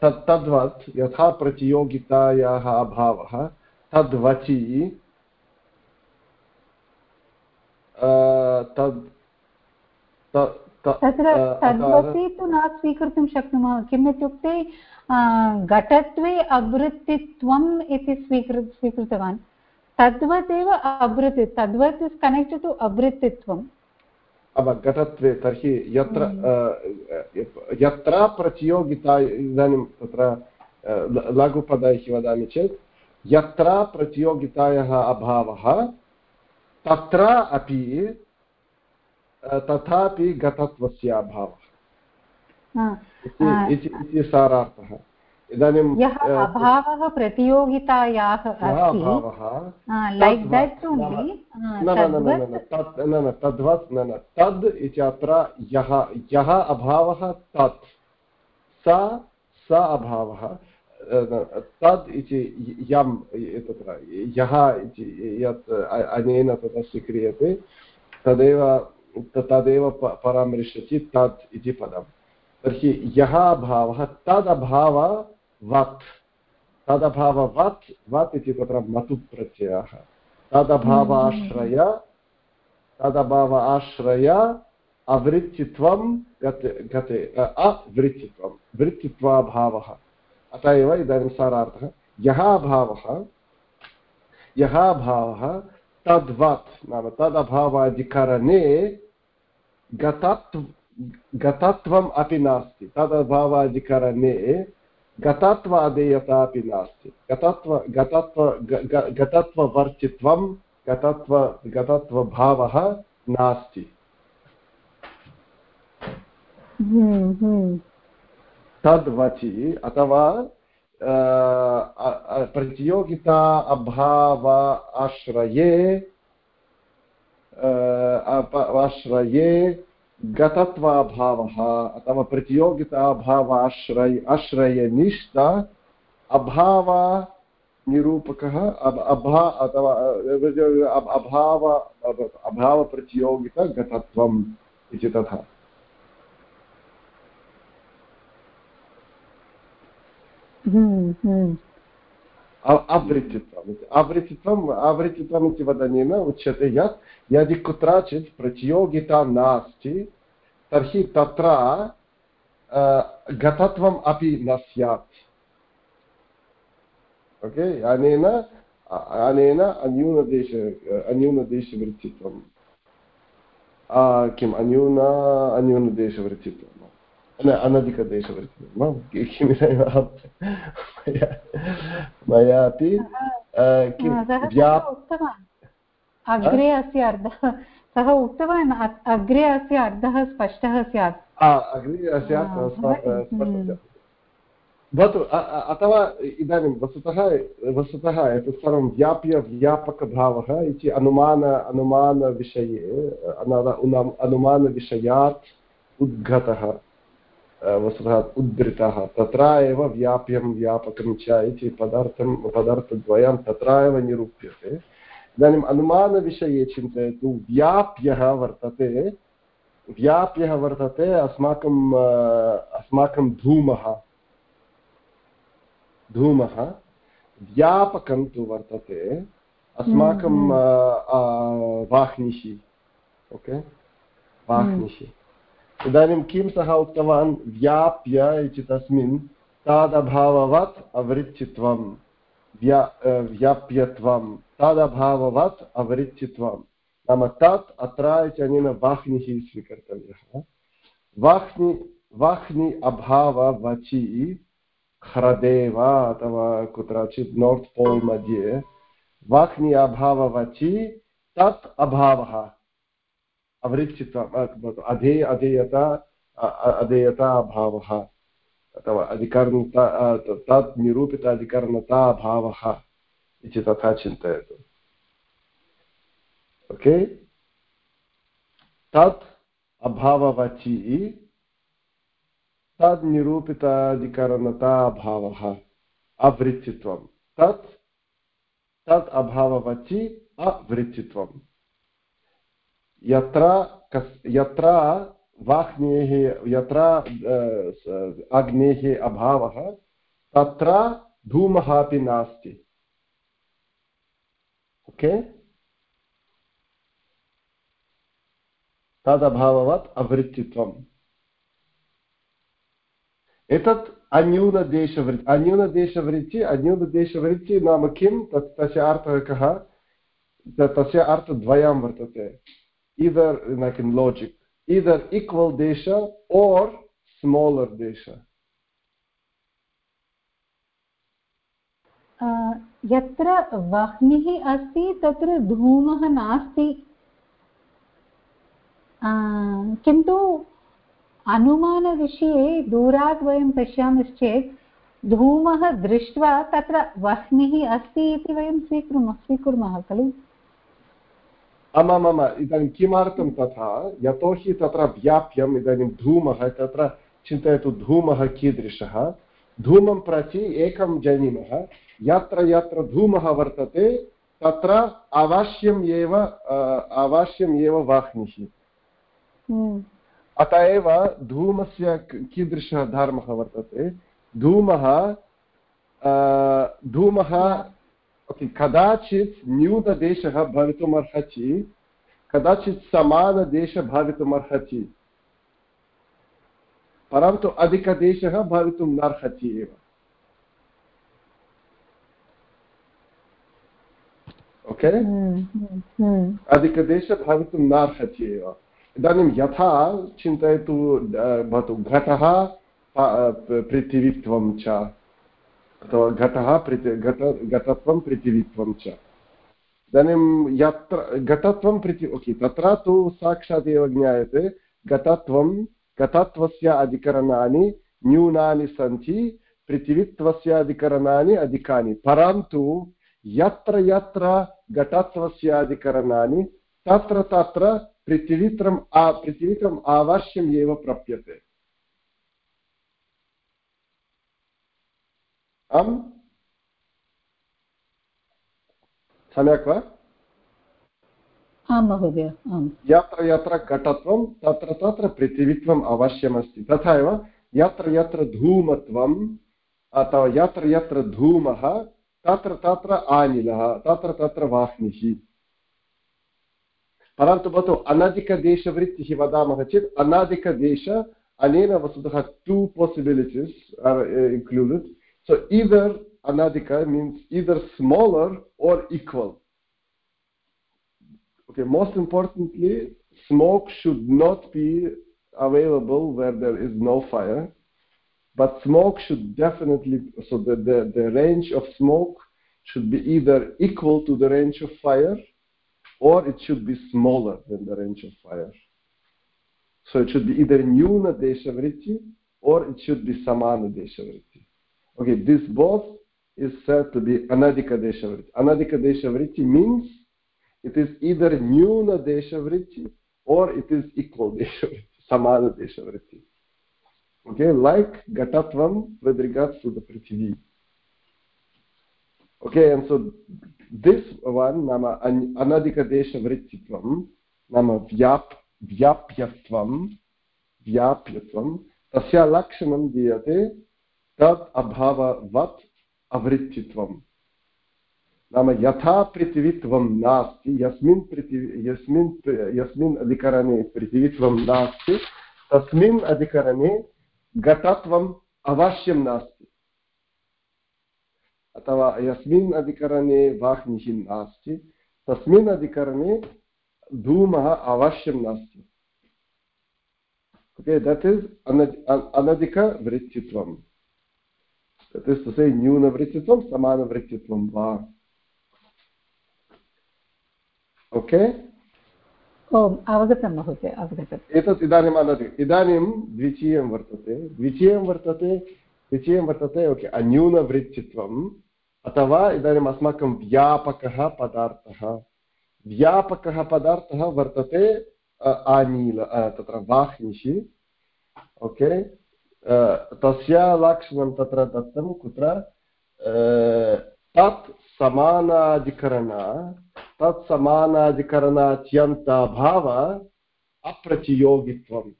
तत् तद्वत् यथा प्रतियोगितायाः अभावः तद्वचि तद् तत्र तद्वति तु न स्वीकर्तुं शक्नुमः किम् इत्युक्ते घटत्वे अवृत्तित्वम् इति स्वीकृ स्वीकृतवान् तद्वत् एव अवृत्ति तद्वत् इस् कनेक्टेड् टु अवृत्तित्वं घटत्वे तर्हि यत्र यत्र प्रतियोगिता इदानीं तत्र लघुपदैः वदामि चेत् यत्र प्रतियोगितायाः अभावः तत्र अपि तथापि घटत्वस्य अभावः। इति सारार्थः। इदानीं यः अभावः प्रतियोगितायाः न तद्वत् न न तद् इति अत्र यः यः अभावः तत् स स अभावः तद् इति यम् तत्र यः इति यत् अनेन तत्र स्वीक्रियते तदेव तदेव परामृशति तत् इति पदम् तर्हि यः अभावः तदभाववत् तदभाववत् वत् इति तत्र मतु प्रत्ययः तदभावाश्रय तदभाव आश्रय अवृत्तित्वं गते गते अवृत्तित्वं वृत्तित्वाभावः अत एव इदानीं सारार्थः यः अभावः यः अभावः तद्वत् नाम तदभावाधिकरणे गतत्व गतत्वम् अपि नास्ति तदभावाधिकरणे गतत्वादेयता अपि नास्ति गतत्व गतत्व गतत्ववर्तित्वं गतत्व गतत्वभावः नास्ति। तद्वचि अथवा प्रतियोगिता अभाव आश्रये आश्रये गतत्वाभावः अथवा प्रतियोगिताभाव आश्रय आश्रयनिष्ठ अभाव निरूपकः अभा अथवा अभाव अभावप्रतियोगितगतत्वम् इति तथा हम्म, हम्म। आवृत्तित्वम् आवृत्तित्वम् आवृत्तित्वम् इति वदनेन उच्यते यत् यदि कुत्रचित् प्रतियोगिता नास्ति तर्हि तत्र गतत्वम् अपि न स्यात् ओके अनेन अनेन अन्यूनदेश अन्यूनदेशवृत्तित्वं किम् अन्यून अन्यूनदेशवृत्तित्वं अनधिकदेशवर्तिनं मया अपि अग्रे अस्य अर्थः सः उक्तवान् अग्रे अस्य अर्थः स्पष्टः स्यात् अग्रे अस्य भवतु अथवा इदानीं वस्तुतः वस्तुतः एतत् सर्वं व्याप्य व्यापकभावः इति अनुमान अनुमानविषये अनुमानविषयात् उद्गतः वस्तुतः उद्धृतः तत्र एव व्याप्यं व्यापकं च इति पदार्थं पदार्थद्वयं तत्र एव निरूप्यते। इदानीम् अनुमानविषये चिन्तयतु व्याप्यः वर्तते व्याप्यः वर्तते अस्माकं अस्माकं धूमः। धूमः व्यापकं तु वर्तते अस्माकं हम्म। वाह्निः ओके? वाह्निः इदानीं किं सः उक्तवान् व्याप्य इति तस्मिन् तादभाववत् अवृत्तित्वं व्या व्याप्यत्वं तादभाववत् अवृत्तित्वं नाम तत् अत्र इत्यनेन वाह्निः स्वीकर्तव्यः वाह्नि वाह्नि अभाववचि ह्रदे वा अथवा कुत्रचित् नोर्त् पोल् मध्ये वाह्नि अभाववचि तत् अभावः अवृच्छित्वम् अधे, अधेयता अधेयता अभावः अथवा अधिकरणता तत् निरूपित अधिकरणता अभावः इति तथा चिन्तयतु। ओके? तत् अभाववचि तद् निरूपिताधिकरणता अभावः अवृत्तित्वं तत् तत् अभाववचि अवृत्तित्वम् यत्र यत्र वाह्नेः यत्र अग्नेः अभावः तत्र धूमः अपि नास्ति ओके तदभाववत् अवृत्तित्वम् एतत् अन्यूनदेशवृत्ति अन्यूनदेशवृत्ति अन्यूनदेशवृत्ति नाम किं तत् तस्य अर्थः कः तस्य अर्थद्वयं वर्तते either, like in logic, either equal desha or smaller desha यत्र वह्निः अस्ति, तत्र धूमः नास्ति। किन्तु अनुमानविषये दूरात् वयं पश्यामश्चेत्, धूमः दृष्ट्वा तत्र वह्निः अस्ति इति वयं स्वीकुर्मः स्वीकुर्मः खलु। आमामाम् इदानीं किमर्थं तथा? यतोहि तत्र व्याप्यम् इदानीं धूमः तत्र चिन्तयतु धूमः कीदृशः? धूमं प्रति एकं जानीमः यत्र यत्र धूमः वर्तते तत्र अवश्यम् एव अवश्यम् एव वाह्निः। हम्म। अत एव धूमस्य कीदृशः धर्मः वर्तते? धूमः धूमः कदाचित् न्यूनदेशः भवितुमर्हति कदाचित् समानदेशः भवितुमर्हति परन्तु अधिकदेशः भवितुं नार्हति एव ओके अधिकदेशः भवितुं नार्हति एव इदानीं यथा चिन्तयतु भवतु घटः पृथिवीत्वं च अथवा घटः पृथि घट घटत्वं पृथिवीत्वं च। इदानीं यत्र घटत्वं पृथि ओके, तत्र तु साक्षात् एव ज्ञायते, घटत्वं घटत्वस्य अधिकरणानि न्यूनानि सन्ति पृथिवीत्वस्य अधिकरणानि अधिकानि, परन्तु यत्र यत्र घटत्वस्य अधिकरणानि, तत्र तत्र पृथिवीत्रम् आ पृथिवीत्रम् अवश्यम् एव प्राप्यते। आम् सम्यक् वा आं महोदय यत्र यत्र घटत्वं तत्र तत्र पृथिवीत्वम् अवश्यमस्ति तथा एव यत्र यत्र धूमत्वम् अथवा यत्र यत्र धूमः तत्र तत्र आनिलः तत्र तत्र वाह्निः। परन्तु भवतु अनधिकदेशवृत्तिः वदामः चेत् अनधिकदेश अनेन वस्तुतः two possibilities are included so either anadika means either smaller or equal. Okay most importantly smoke should not be available where there is no fire but smoke should definitely so the, the, the range of smoke should be either equal to the range of fire or it should be smaller than the range of fire. So it should be either nyuna deshavriti or it should be samana deshavriti Okay, this both is said to be anadika deshavritti. Anadika deshavritti means it is either nyuna deshavritti or it is equal deshavritti, samana deshavritti. Okay, like gatatvam with regards to the prithvi. Okay, and so this one, nama anadika deshavrittitvam, nama vyap, vyapyatvam, vyapyatvam, tasya lakshanam diyate तत् अभाववत् अवृत्तित्वं नाम यथा पृथिवीत्वं नास्ति यस्मिन् पृथिवी यस्मिन् यस्मिन् अधिकरणे पृथिवीत्वं नास्ति तस्मिन् अधिकरणे घटत्वम् अवश्यं नास्ति अथवा यस्मिन् अधिकरणे वाह्निः नास्ति तस्मिन् अधिकरणे धूमः अवश्यं नास्ति that is anadika vrittitvam that is to say न्यूनवृत्तित्वं समानवृत्तित्वं वा ओके ओम् अवगतं महोदय अवगतम् एतत् इदानीम् अनति इदानीं द्वितीयं वर्तते द्वितीयं वर्तते द्वितीयं वर्तते ओके अन्यूनवृत्तित्वम् अथवा इदानीम् अस्माकं व्यापकः पदार्थः व्यापकः पदार्थः वर्तते आनील तत्र वाह्निः ओके तस्य लक्षणं तत्र दत्तं कुत्र तत् समानाधिकरण तत् समानाधिकरणात्यन्ताभाव अप्रतियोगित्वम्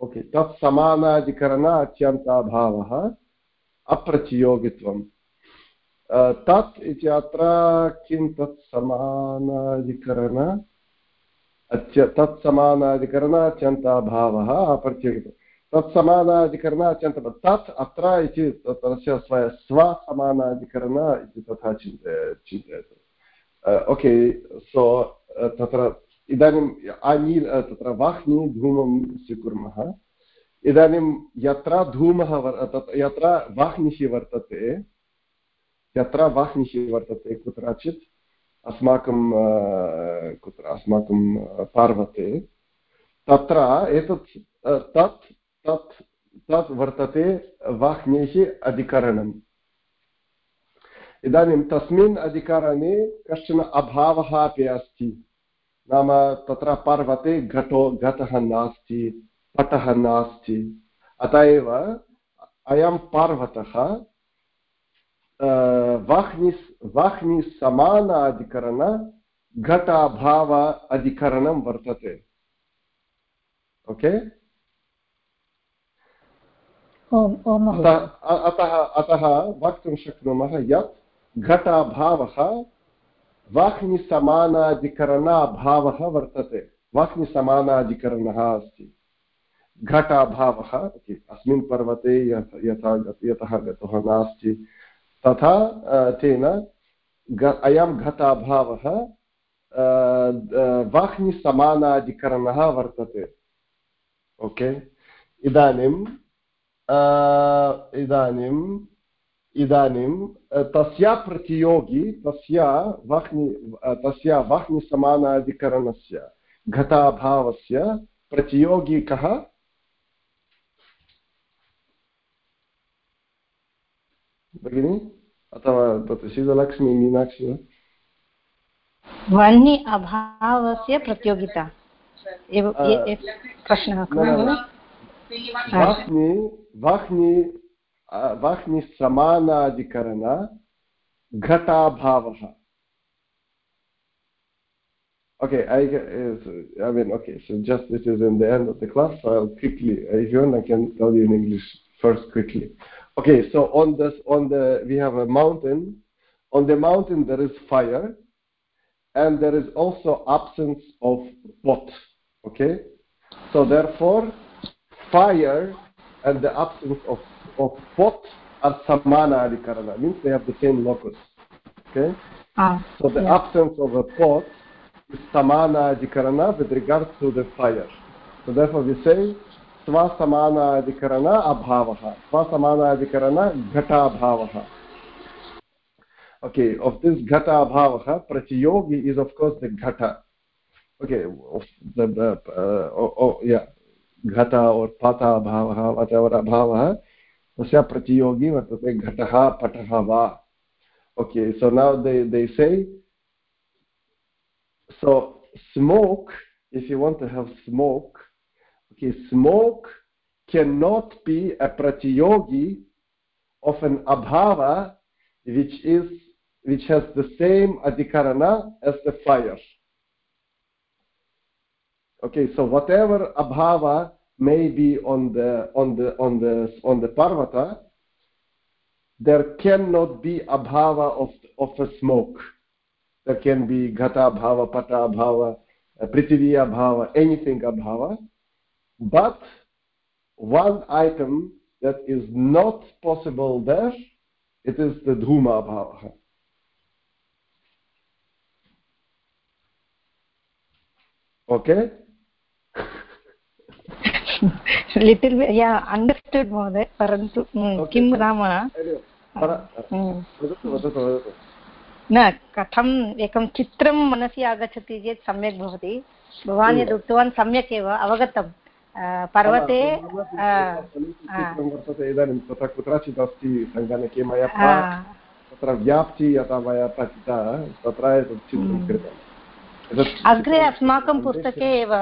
ओके तत् समानाधिकरण अत्यन्ताभावः अप्रतियोगित्वं तत् इति अत्र किं तत् समानाधिकरण अत्य तत् समानाधिकरण अत्यन्ताभावः अप्रतियोगित्वम् तत्समानाधिकरणात्यन्तं तत् अत्र इति तस्य स्व स्वसमानाधिकरण इति तथा चिन्तय चिन्तयतु। ओके, सो तत्र इदानीम् अनिल् तत्र वाह्नि धूमं स्वीकुर्मः। इदानीं यत्र धूमः यत्र वाह्निः वर्तते, यत्र वाह्निः वर्तते कुत्रचित्, अस्माकं कुत्र, अस्माकं पर्वते, तत्र एतत् तत् तत् तत् वर्तते वाह्नेः अधिकरणम्। इदानीं तस्मिन् अधिकरणे कश्चन अभावः अपि अस्ति। नाम तत्र पर्वते घटो, घटः नास्ति, पटः नास्ति। अत एव अयं पर्वतः वाह्निस् वाह्निसमान अधिकरण घटाभाव अधिकरणं वर्तते। ओके? okay? अतः अतः वक्तुं शक्नुमः यत् घटाभावः वाह्निसमानाधिकरणाभावः वर्तते। वाह्निसमानाधिकरणः अस्ति। घटाभावः अस्मिन् पर्वते यथा यतः गतः नास्ति। तथा तेन अयं घटाभावः वाह्निसमानाधिकरणः वर्तते। ओके? इदानीं इदानीम् इदानीं तस्य प्रतियोगी तस्य वाह्नि तस्य वाह्निसमानाधिकरणस्य घटाभावस्य प्रतियोगी कः भगिनि अथवा तत् शीतलक्ष्मी मीनाक्षी वा वह्नि अभावस्य प्रतियोगिता एव Vahni, Okay, I, I mean, okay, so just this is in the end of the class, so I'll quickly, if you want, I can tell you in English first quickly. Okay, so on this, on the, we have a mountain. On the mountain there is fire, and there is also absence of pot, okay? So therefore, fire and the absence of, of pot are samana adhikarana. means they have the same locus. Okay? Ah, so the yeah. absence of a pot is samana adhikarana with regard to the fire. So therefore we say sva samana adhikarana abhavaha. Sva samana adhikarana ghata abhavaha. Okay, of this ghata abhavaha, pratyogi is of course the ghata. Okay, the, uh, oh, oh, yeah, घट और पाताभावः अथवा अभावः, तस्य प्रतियोगी वर्तते घटः, पटः वा। सो now they they say so smoke if you want to have smoke okay smoke can not be a प्रतियोगी ऑफ़ एन अभाव which is which has the same adhikarana as the fire. Okay so whatever abhava may be on the on the on the on the parvata there cannot be abhava of of a smoke. There can be ghata bhava pata bhava uh, prithvi abhava anything abhava. But one item that is not possible there it is the dhuma bhava okay little या understood महोदय परन्तु किं नाम न कथम् एकं चित्रं मनसि आगच्छति चेत् सम्यक् भवति भवान् यद् उक्तवान् सम्यक् एव अवगतं पर्वते वर्तते इदानीं तत्र कुत्रचित् अस्ति सङ्गणके मया तत्र व्याप्ति यथा मया पठिता तत्र एतत् चित्रं कृतम् अग्रे अस्माकं पुस्तके एव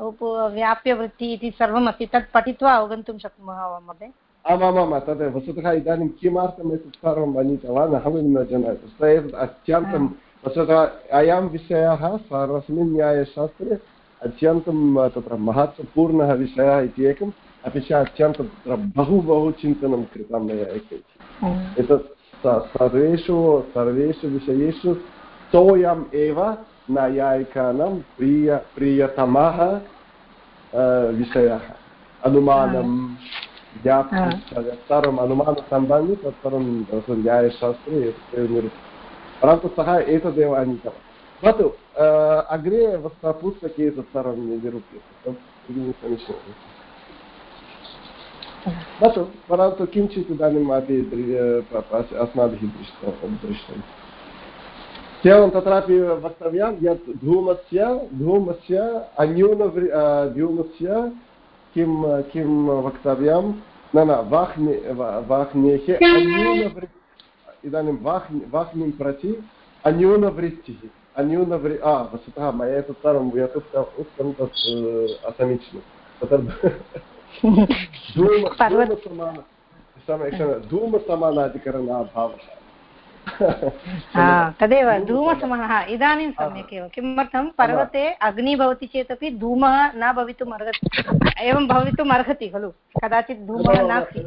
व्याप्यवृत्ति इति सर्वम् अस्ति तत् पठित्वा अवगन्तुं शक्नुमः वा महोदय? आमामां तद् वस्तुतः इदानीं किमर्थम् एतत् सर्वम् अनीतवान् अहं न जानामि. सः एतत् अत्यन्तं वस्तुतः अयं विषयः सर्वस्मिन् न्यायशास्त्रे अत्यन्तं तत्र महत्त्वपूर्णः विषयः इति एकम् अपि च अत्यन्तं तत्र बहु बहु चिन्तनं कृतं मया एतत् सर्वेषु सर्वेषु विषयेषु सोऽयम् एव नैयायिकानां प्रिय प्रियतमः विषयः। अनुमानं सर्वम् अनुमानसम्बन्धि तत्सर्वं न्यायशास्त्रे निरूप्यते परन्तु सः एतदेव आनीतवान् भवतु अग्रे पुस्तके तत् सर्वं निरूप्यते। समीचीनं भवतु परन्तु किञ्चित् इदानीम् अपि अस्माभिः दृष्टं दृष्टम्। केवलं तत्रापि वक्तव्यं यत् धूमस्य धूमस्य अन्यूनवृ धूमस्य किं किं वक्तव्यं न न वाह्नि वाह्नेः अन्यूनवृ इदानीं वाह्नि वाह्निं प्रति अन्यूनवृत्तिः अन्यूनवृ वस्तुतः मया एतत् सर्वं यत् उक्तं तत् असमीचीनं तत्र धूम धूमसमान धूमसमानाधिकरणाभावः हा, तदेव धूमसमः इदानीं सम्यक् एव किमर्थं? पर्वते अग्निः भवति चेदपि धूमः न भवितुम् अर्हति। एवं भवितुम् अर्हति खलु? कदाचित् धूमः नास्ति।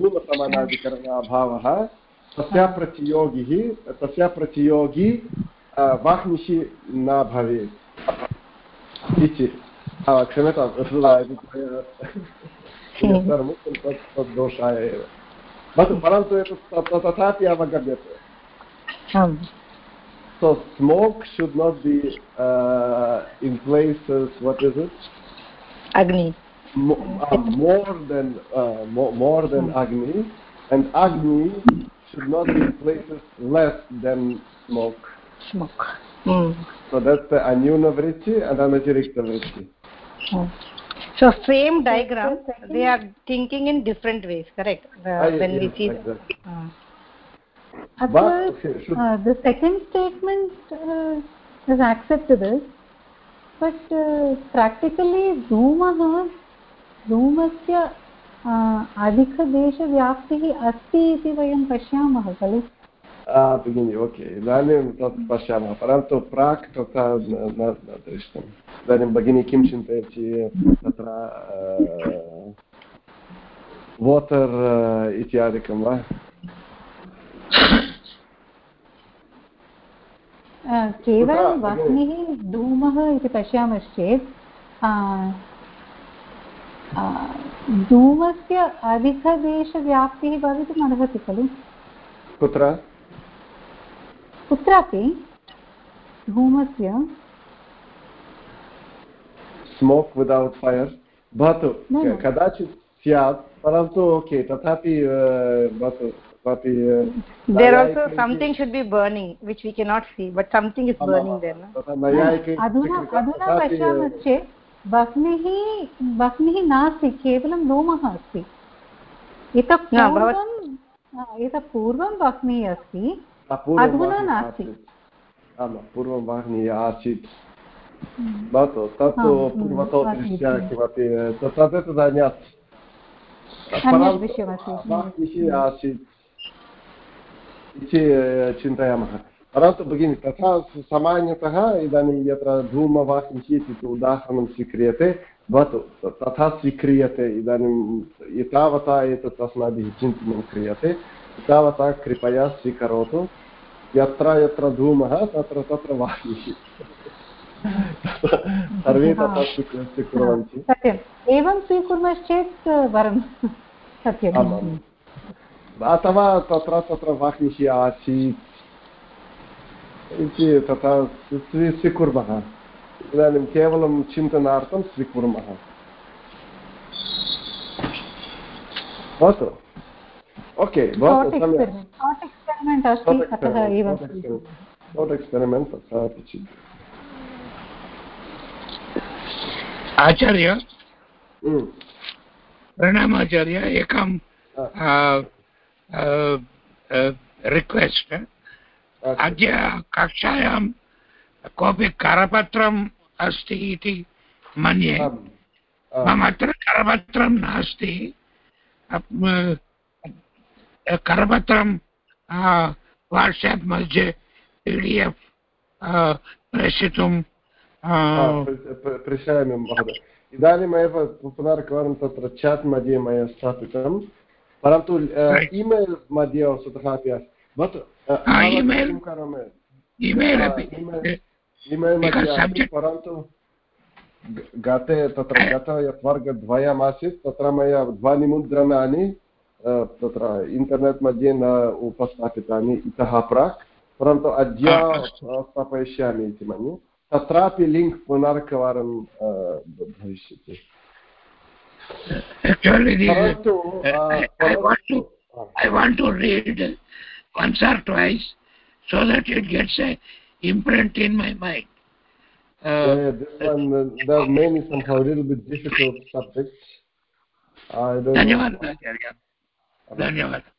धूमसमानाधिकरणाभावः तस्या प्रतियोगिः तस्या प्रतियोगी वाह्निषि न भवेत्। इति। क्षम्यतां सर्वं तत् तद् दोषाय एव। भवतु परन्तु एतत् तत्- तथापि अवगम्यते आम् So smoke should not be uh, in places, what is it? अग्नि Mo uh, more than uh, more, more than Agni, and Agni should not be in places less than smoke. Smoke Hmm. So that's the Anyuna Vritti and Anatirikta Vritti. So same diagram, they are thinking in different ways, correct? Ah, yes, when we see the, exactly. Ah. But, okay, uh, the second statement uh, is acceptable, but uh, practically धूमः धूमस्य uh, अधिकदेशव्याप्तिः अस्ति इति वयं पश्यामः खलु ah, भगिनि okay इदानीं तत् पश्यामः परन्तु प्राक् तथा न दृष्टम् इदानीं भगिनी किं चिन्तयति तत्र वाटर् इत्यादिकं वा केवलं वह्निः धूमः इति पश्यामश्चेत् धूमस्य अधिकदेशव्याप्तिः भवितुम् अर्हति खलु कुत्र कुत्रापि धूमस्य स्मोक् विदौट् फैर् भवतु. कदाचित् स्यात् परन्तु ओके तथापि भवतु तथापि There also something should be burning, which we cannot see, but something is burning there. No? तथा नैयायिकैः अधुना स्वीकृत्य अधुना तथापि, पश्यामश्चेत् वह्निः वह्निः नास्ति केवलं धूमः अस्ति इतः पूर्वं हा, इतः पूर्वं वह्निः अस्ति अधुना नास्ति। आमां पूर्वं वाहिनी आसीत् भवतु हम्म, पूर्वतो। दृष्ट्या किमपि तत्। वाहिनिः आसीत्। इति चिन्तयामः। परन्तु भगिनि तथा सामान्यतः इदानीं यत्र धूमवाहिनिः इति उदाहरणं स्वीक्रियते। भवतु तथा स्वीक्रियते। इदानीं एतावता एतत् अस्माभिः चिन्तनं क्रियते। एतावता कृपया स्वीकरोतु। यत्र यत्र धूमः तत्र तत्र वाहिनिः सर्वे तथा स्वीकृ- स्वीकुर्वन्ति। सत्यम्। एवं स्वीकुर्मश्चेत् वरं। सत्यम्। अथवा तत्र तत्र वाहिनिः आसीत् इति तथा स्वीकुर्मः। इदानीं केवलं चिन्तनार्थं स्वीकुर्मः। भवतु ओके एक्स्पेरिमेण्ट् अस्ति आचार्य प्रणामाचार्य एकं हा, रिक्वेस्ट् अस्तु। अद्य कक्षायां कोऽपि करपत्रम् अस्ति इति मन्ये। मम अत्र करपत्रं नास्ति करपत्रं वाट्साप् मध्ये पी डि एफ् प्रेषितुं प्रेषयामि महोदय। इदानीमेव पुनरेकवारं तत्र चाट् मध्ये मया स्थापितं। परन्तु ईमेल् मध्ये वस्तुतः अपि अस्ति भवतु करोमि? ईमेल् मध्ये परन्तु गते तत्र गत यत् वर्गद्वयमासीत् तत्र मया ध्वनिमुद्रणानि तत्र इण्टर्नेट् मध्ये न उपस्थापितानि इतः प्राक् परन्तु अद्य स्थापयिष्यामि इति मन्ये तत्रापि लिङ्क् पुनरेकवारं भविष्यति परन्तु I, want to परन्तु- I want to read once or twice so that it gets a imprint in my mind. Uh, yeah, this one, uh, there are many somehow a little bit difficult subjects. I don't know. धन्यवादः